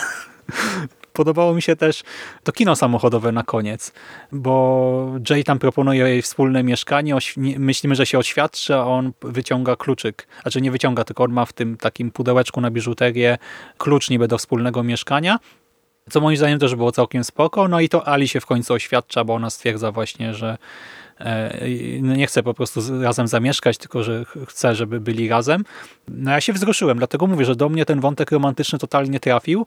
Podobało mi się też to kino samochodowe na koniec, bo Jay tam proponuje jej wspólne mieszkanie, myślimy, że się oświadczy, a on wyciąga kluczyk. Znaczy nie wyciąga, tylko on ma w tym takim pudełeczku na biżuterię klucz niby do wspólnego mieszkania co moim zdaniem też było całkiem spoko. No i to Ali się w końcu oświadcza, bo ona stwierdza właśnie, że e, nie chce po prostu razem zamieszkać, tylko że chce, żeby byli razem. No ja się wzruszyłem, dlatego mówię, że do mnie ten wątek romantyczny totalnie trafił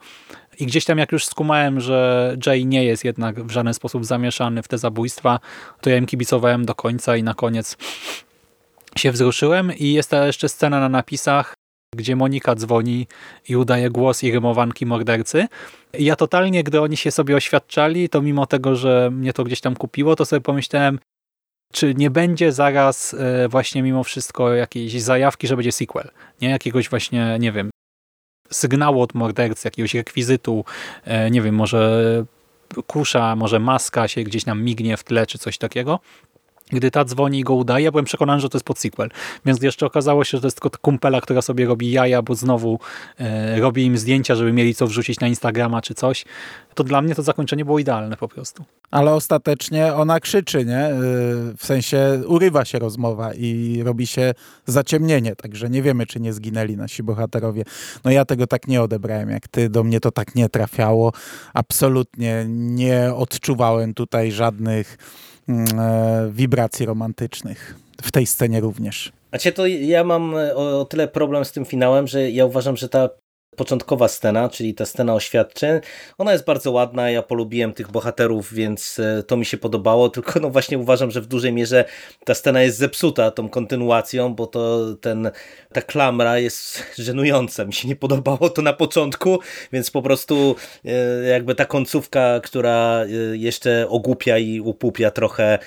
i gdzieś tam jak już skumałem, że Jay nie jest jednak w żaden sposób zamieszany w te zabójstwa, to ja im kibicowałem do końca i na koniec się wzruszyłem i jest ta jeszcze scena na napisach, gdzie Monika dzwoni i udaje głos i rymowanki mordercy. I ja totalnie, gdy oni się sobie oświadczali, to mimo tego, że mnie to gdzieś tam kupiło, to sobie pomyślałem, czy nie będzie zaraz e, właśnie mimo wszystko jakiejś zajawki, że będzie sequel. Nie jakiegoś właśnie, nie wiem, sygnału od mordercy, jakiegoś rekwizytu, e, nie wiem, może kusza, może maska się gdzieś nam mignie w tle, czy coś takiego. Gdy ta dzwoni i go udaje, ja byłem przekonany, że to jest pod sequel. Więc jeszcze okazało się, że to jest tylko kumpela, która sobie robi jaja, bo znowu e, robi im zdjęcia, żeby mieli co wrzucić na Instagrama czy coś, to dla mnie to zakończenie było idealne po prostu. Ale ostatecznie ona krzyczy, nie? E, w sensie urywa się rozmowa i robi się zaciemnienie, także nie wiemy, czy nie zginęli nasi bohaterowie. No ja tego tak nie odebrałem, jak ty. Do mnie to tak nie trafiało. Absolutnie nie odczuwałem tutaj żadnych wibracji romantycznych. W tej scenie również. Znaczy to ja mam e, o, tyle problem z tym finałem, że ja uważam, że ta początkowa scena, czyli ta scena oświadczeń, ona jest bardzo ładna, ja polubiłem tych bohaterów, więc e, to mi się podobało, <laughs> tylko no właśnie uważam, że w dużej mierze ta scena jest zepsuta tą kontynuacją, bo to ten, ta klamra jest <laughs> żenująca, mi się nie podobało to na początku, więc po prostu e, jakby ta końcówka, która e, jeszcze ogłupia i upupia trochę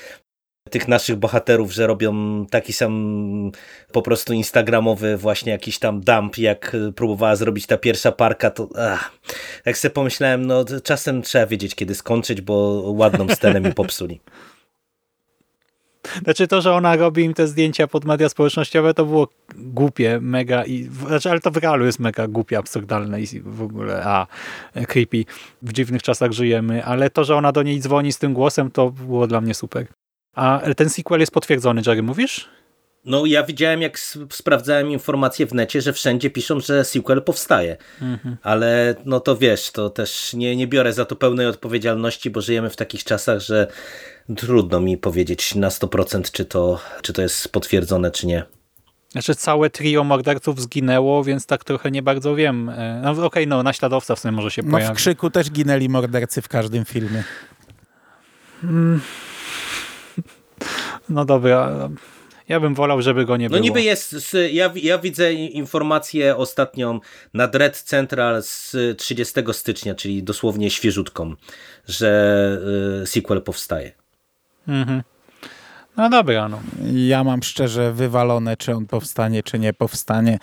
tych naszych bohaterów, że robią taki sam po prostu instagramowy właśnie jakiś tam dump, jak próbowała zrobić ta pierwsza parka, to ach, jak sobie pomyślałem, no czasem trzeba wiedzieć kiedy skończyć, bo ładną scenę mi popsuli. <laughs> Znaczy to, że ona robi im te zdjęcia pod media społecznościowe, to było głupie, mega i, znaczy, ale to w realu jest mega głupie, absurdalne i w ogóle, a, creepy. W dziwnych czasach żyjemy, ale to, że ona do niej dzwoni z tym głosem, to było dla mnie super. A ten sequel jest potwierdzony, Jerry, mówisz? No ja widziałem, jak sprawdzałem informacje w necie, że wszędzie piszą, że sequel powstaje. Mhm. Ale no to wiesz, to też nie, nie biorę za to pełnej odpowiedzialności, bo żyjemy w takich czasach, że trudno mi powiedzieć na 100% czy to, czy to jest potwierdzone, czy nie. Znaczy całe trio morderców zginęło, więc tak trochę nie bardzo wiem. E, no okej, okay, no naśladowca w sumie może się pojawić. No w Krzyku też ginęli mordercy w każdym filmie. Hmm. No dobra. Ja bym wolał, żeby go nie no było. No niby jest, ja, ja widzę informację ostatnią na Dread Central z 30 stycznia, czyli dosłownie świeżutką, że y, sequel powstaje. Mhm. No dobra, no. Ja mam szczerze wywalone, czy on powstanie, czy nie powstanie.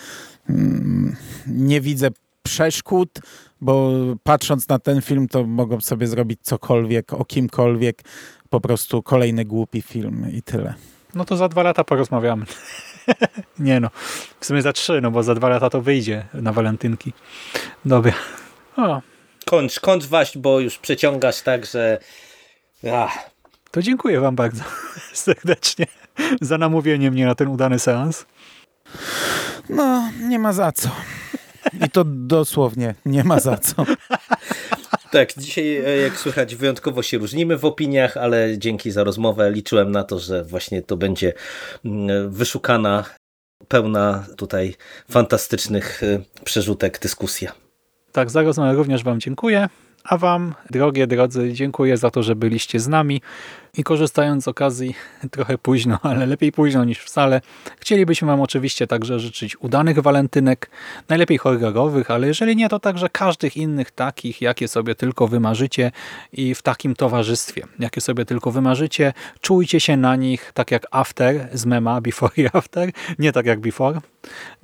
Mm, nie widzę przeszkód, bo patrząc na ten film, to mogą sobie zrobić cokolwiek, o kimkolwiek po prostu kolejny głupi film i tyle. No to za dwa lata porozmawiamy. <laughs> nie no, w sumie za trzy, no bo za dwa lata to wyjdzie na walentynki. Dobra. O. Kończ, kończ waść, bo już przeciągasz tak, że... Ach. To dziękuję wam bardzo <laughs> serdecznie za namówienie mnie na ten udany seans. No, nie ma za co. I to dosłownie nie ma za co. <laughs> Tak, dzisiaj e, jak słychać wyjątkowo się różnimy w opiniach, ale dzięki za rozmowę liczyłem na to, że właśnie to będzie mm, wyszukana, pełna tutaj fantastycznych e, przerzutek dyskusja. Tak, za rozmowę również Wam dziękuję. A Wam, drogie drodzy, dziękuję za to, że byliście z nami. I korzystając z okazji, <laughs> trochę późno, ale lepiej późno niż wcale, chcielibyśmy Wam oczywiście także życzyć udanych walentynek, najlepiej horrorowych, ale jeżeli nie, to także każdych innych takich, jakie sobie tylko wymarzycie i w takim towarzystwie, jakie sobie tylko wymarzycie. Czujcie się na nich tak jak after z mema, before i after, nie tak jak before.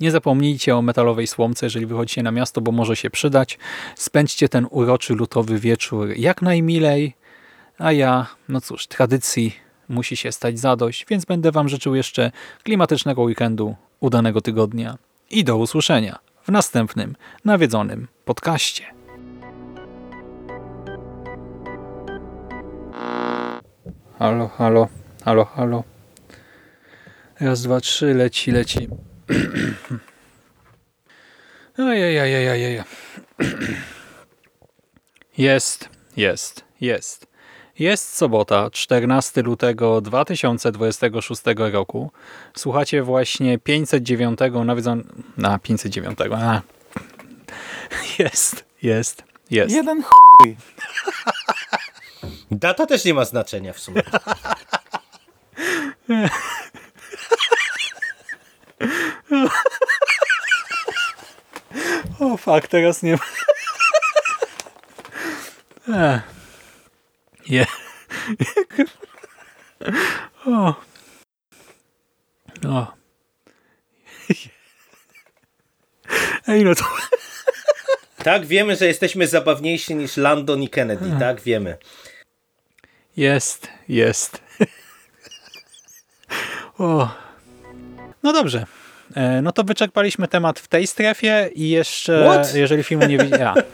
Nie zapomnijcie o metalowej słomce, jeżeli wychodzicie na miasto, bo może się przydać. Spędźcie ten uroczy lutowy wieczór jak najmilej, a ja, no cóż, tradycji musi się stać zadość, więc będę Wam życzył jeszcze klimatycznego weekendu, udanego tygodnia i do usłyszenia w następnym nawiedzonym podcaście. Halo, halo, halo, halo. Raz, dwa, trzy, leci, leci. <clears throat> Ajajajajajaj. <clears throat> Jest, jest, jest. Jest sobota, 14 lutego 2026 roku. Słuchacie właśnie 509 nawiedzonego... Na 509. A. <laughs> Jest, jest, jest. Jeden chuj. <laughs> Data też nie ma znaczenia w sumie. <laughs> O fuck, teraz nie ma. Je. O. O. Ej, no to... Tak, wiemy, że jesteśmy zabawniejsi niż Landon i Kennedy, tak, wiemy. Jest, jest. O. No dobrze. E, No to wyczerpaliśmy temat w tej strefie i jeszcze, What? jeżeli filmu nie widziałem...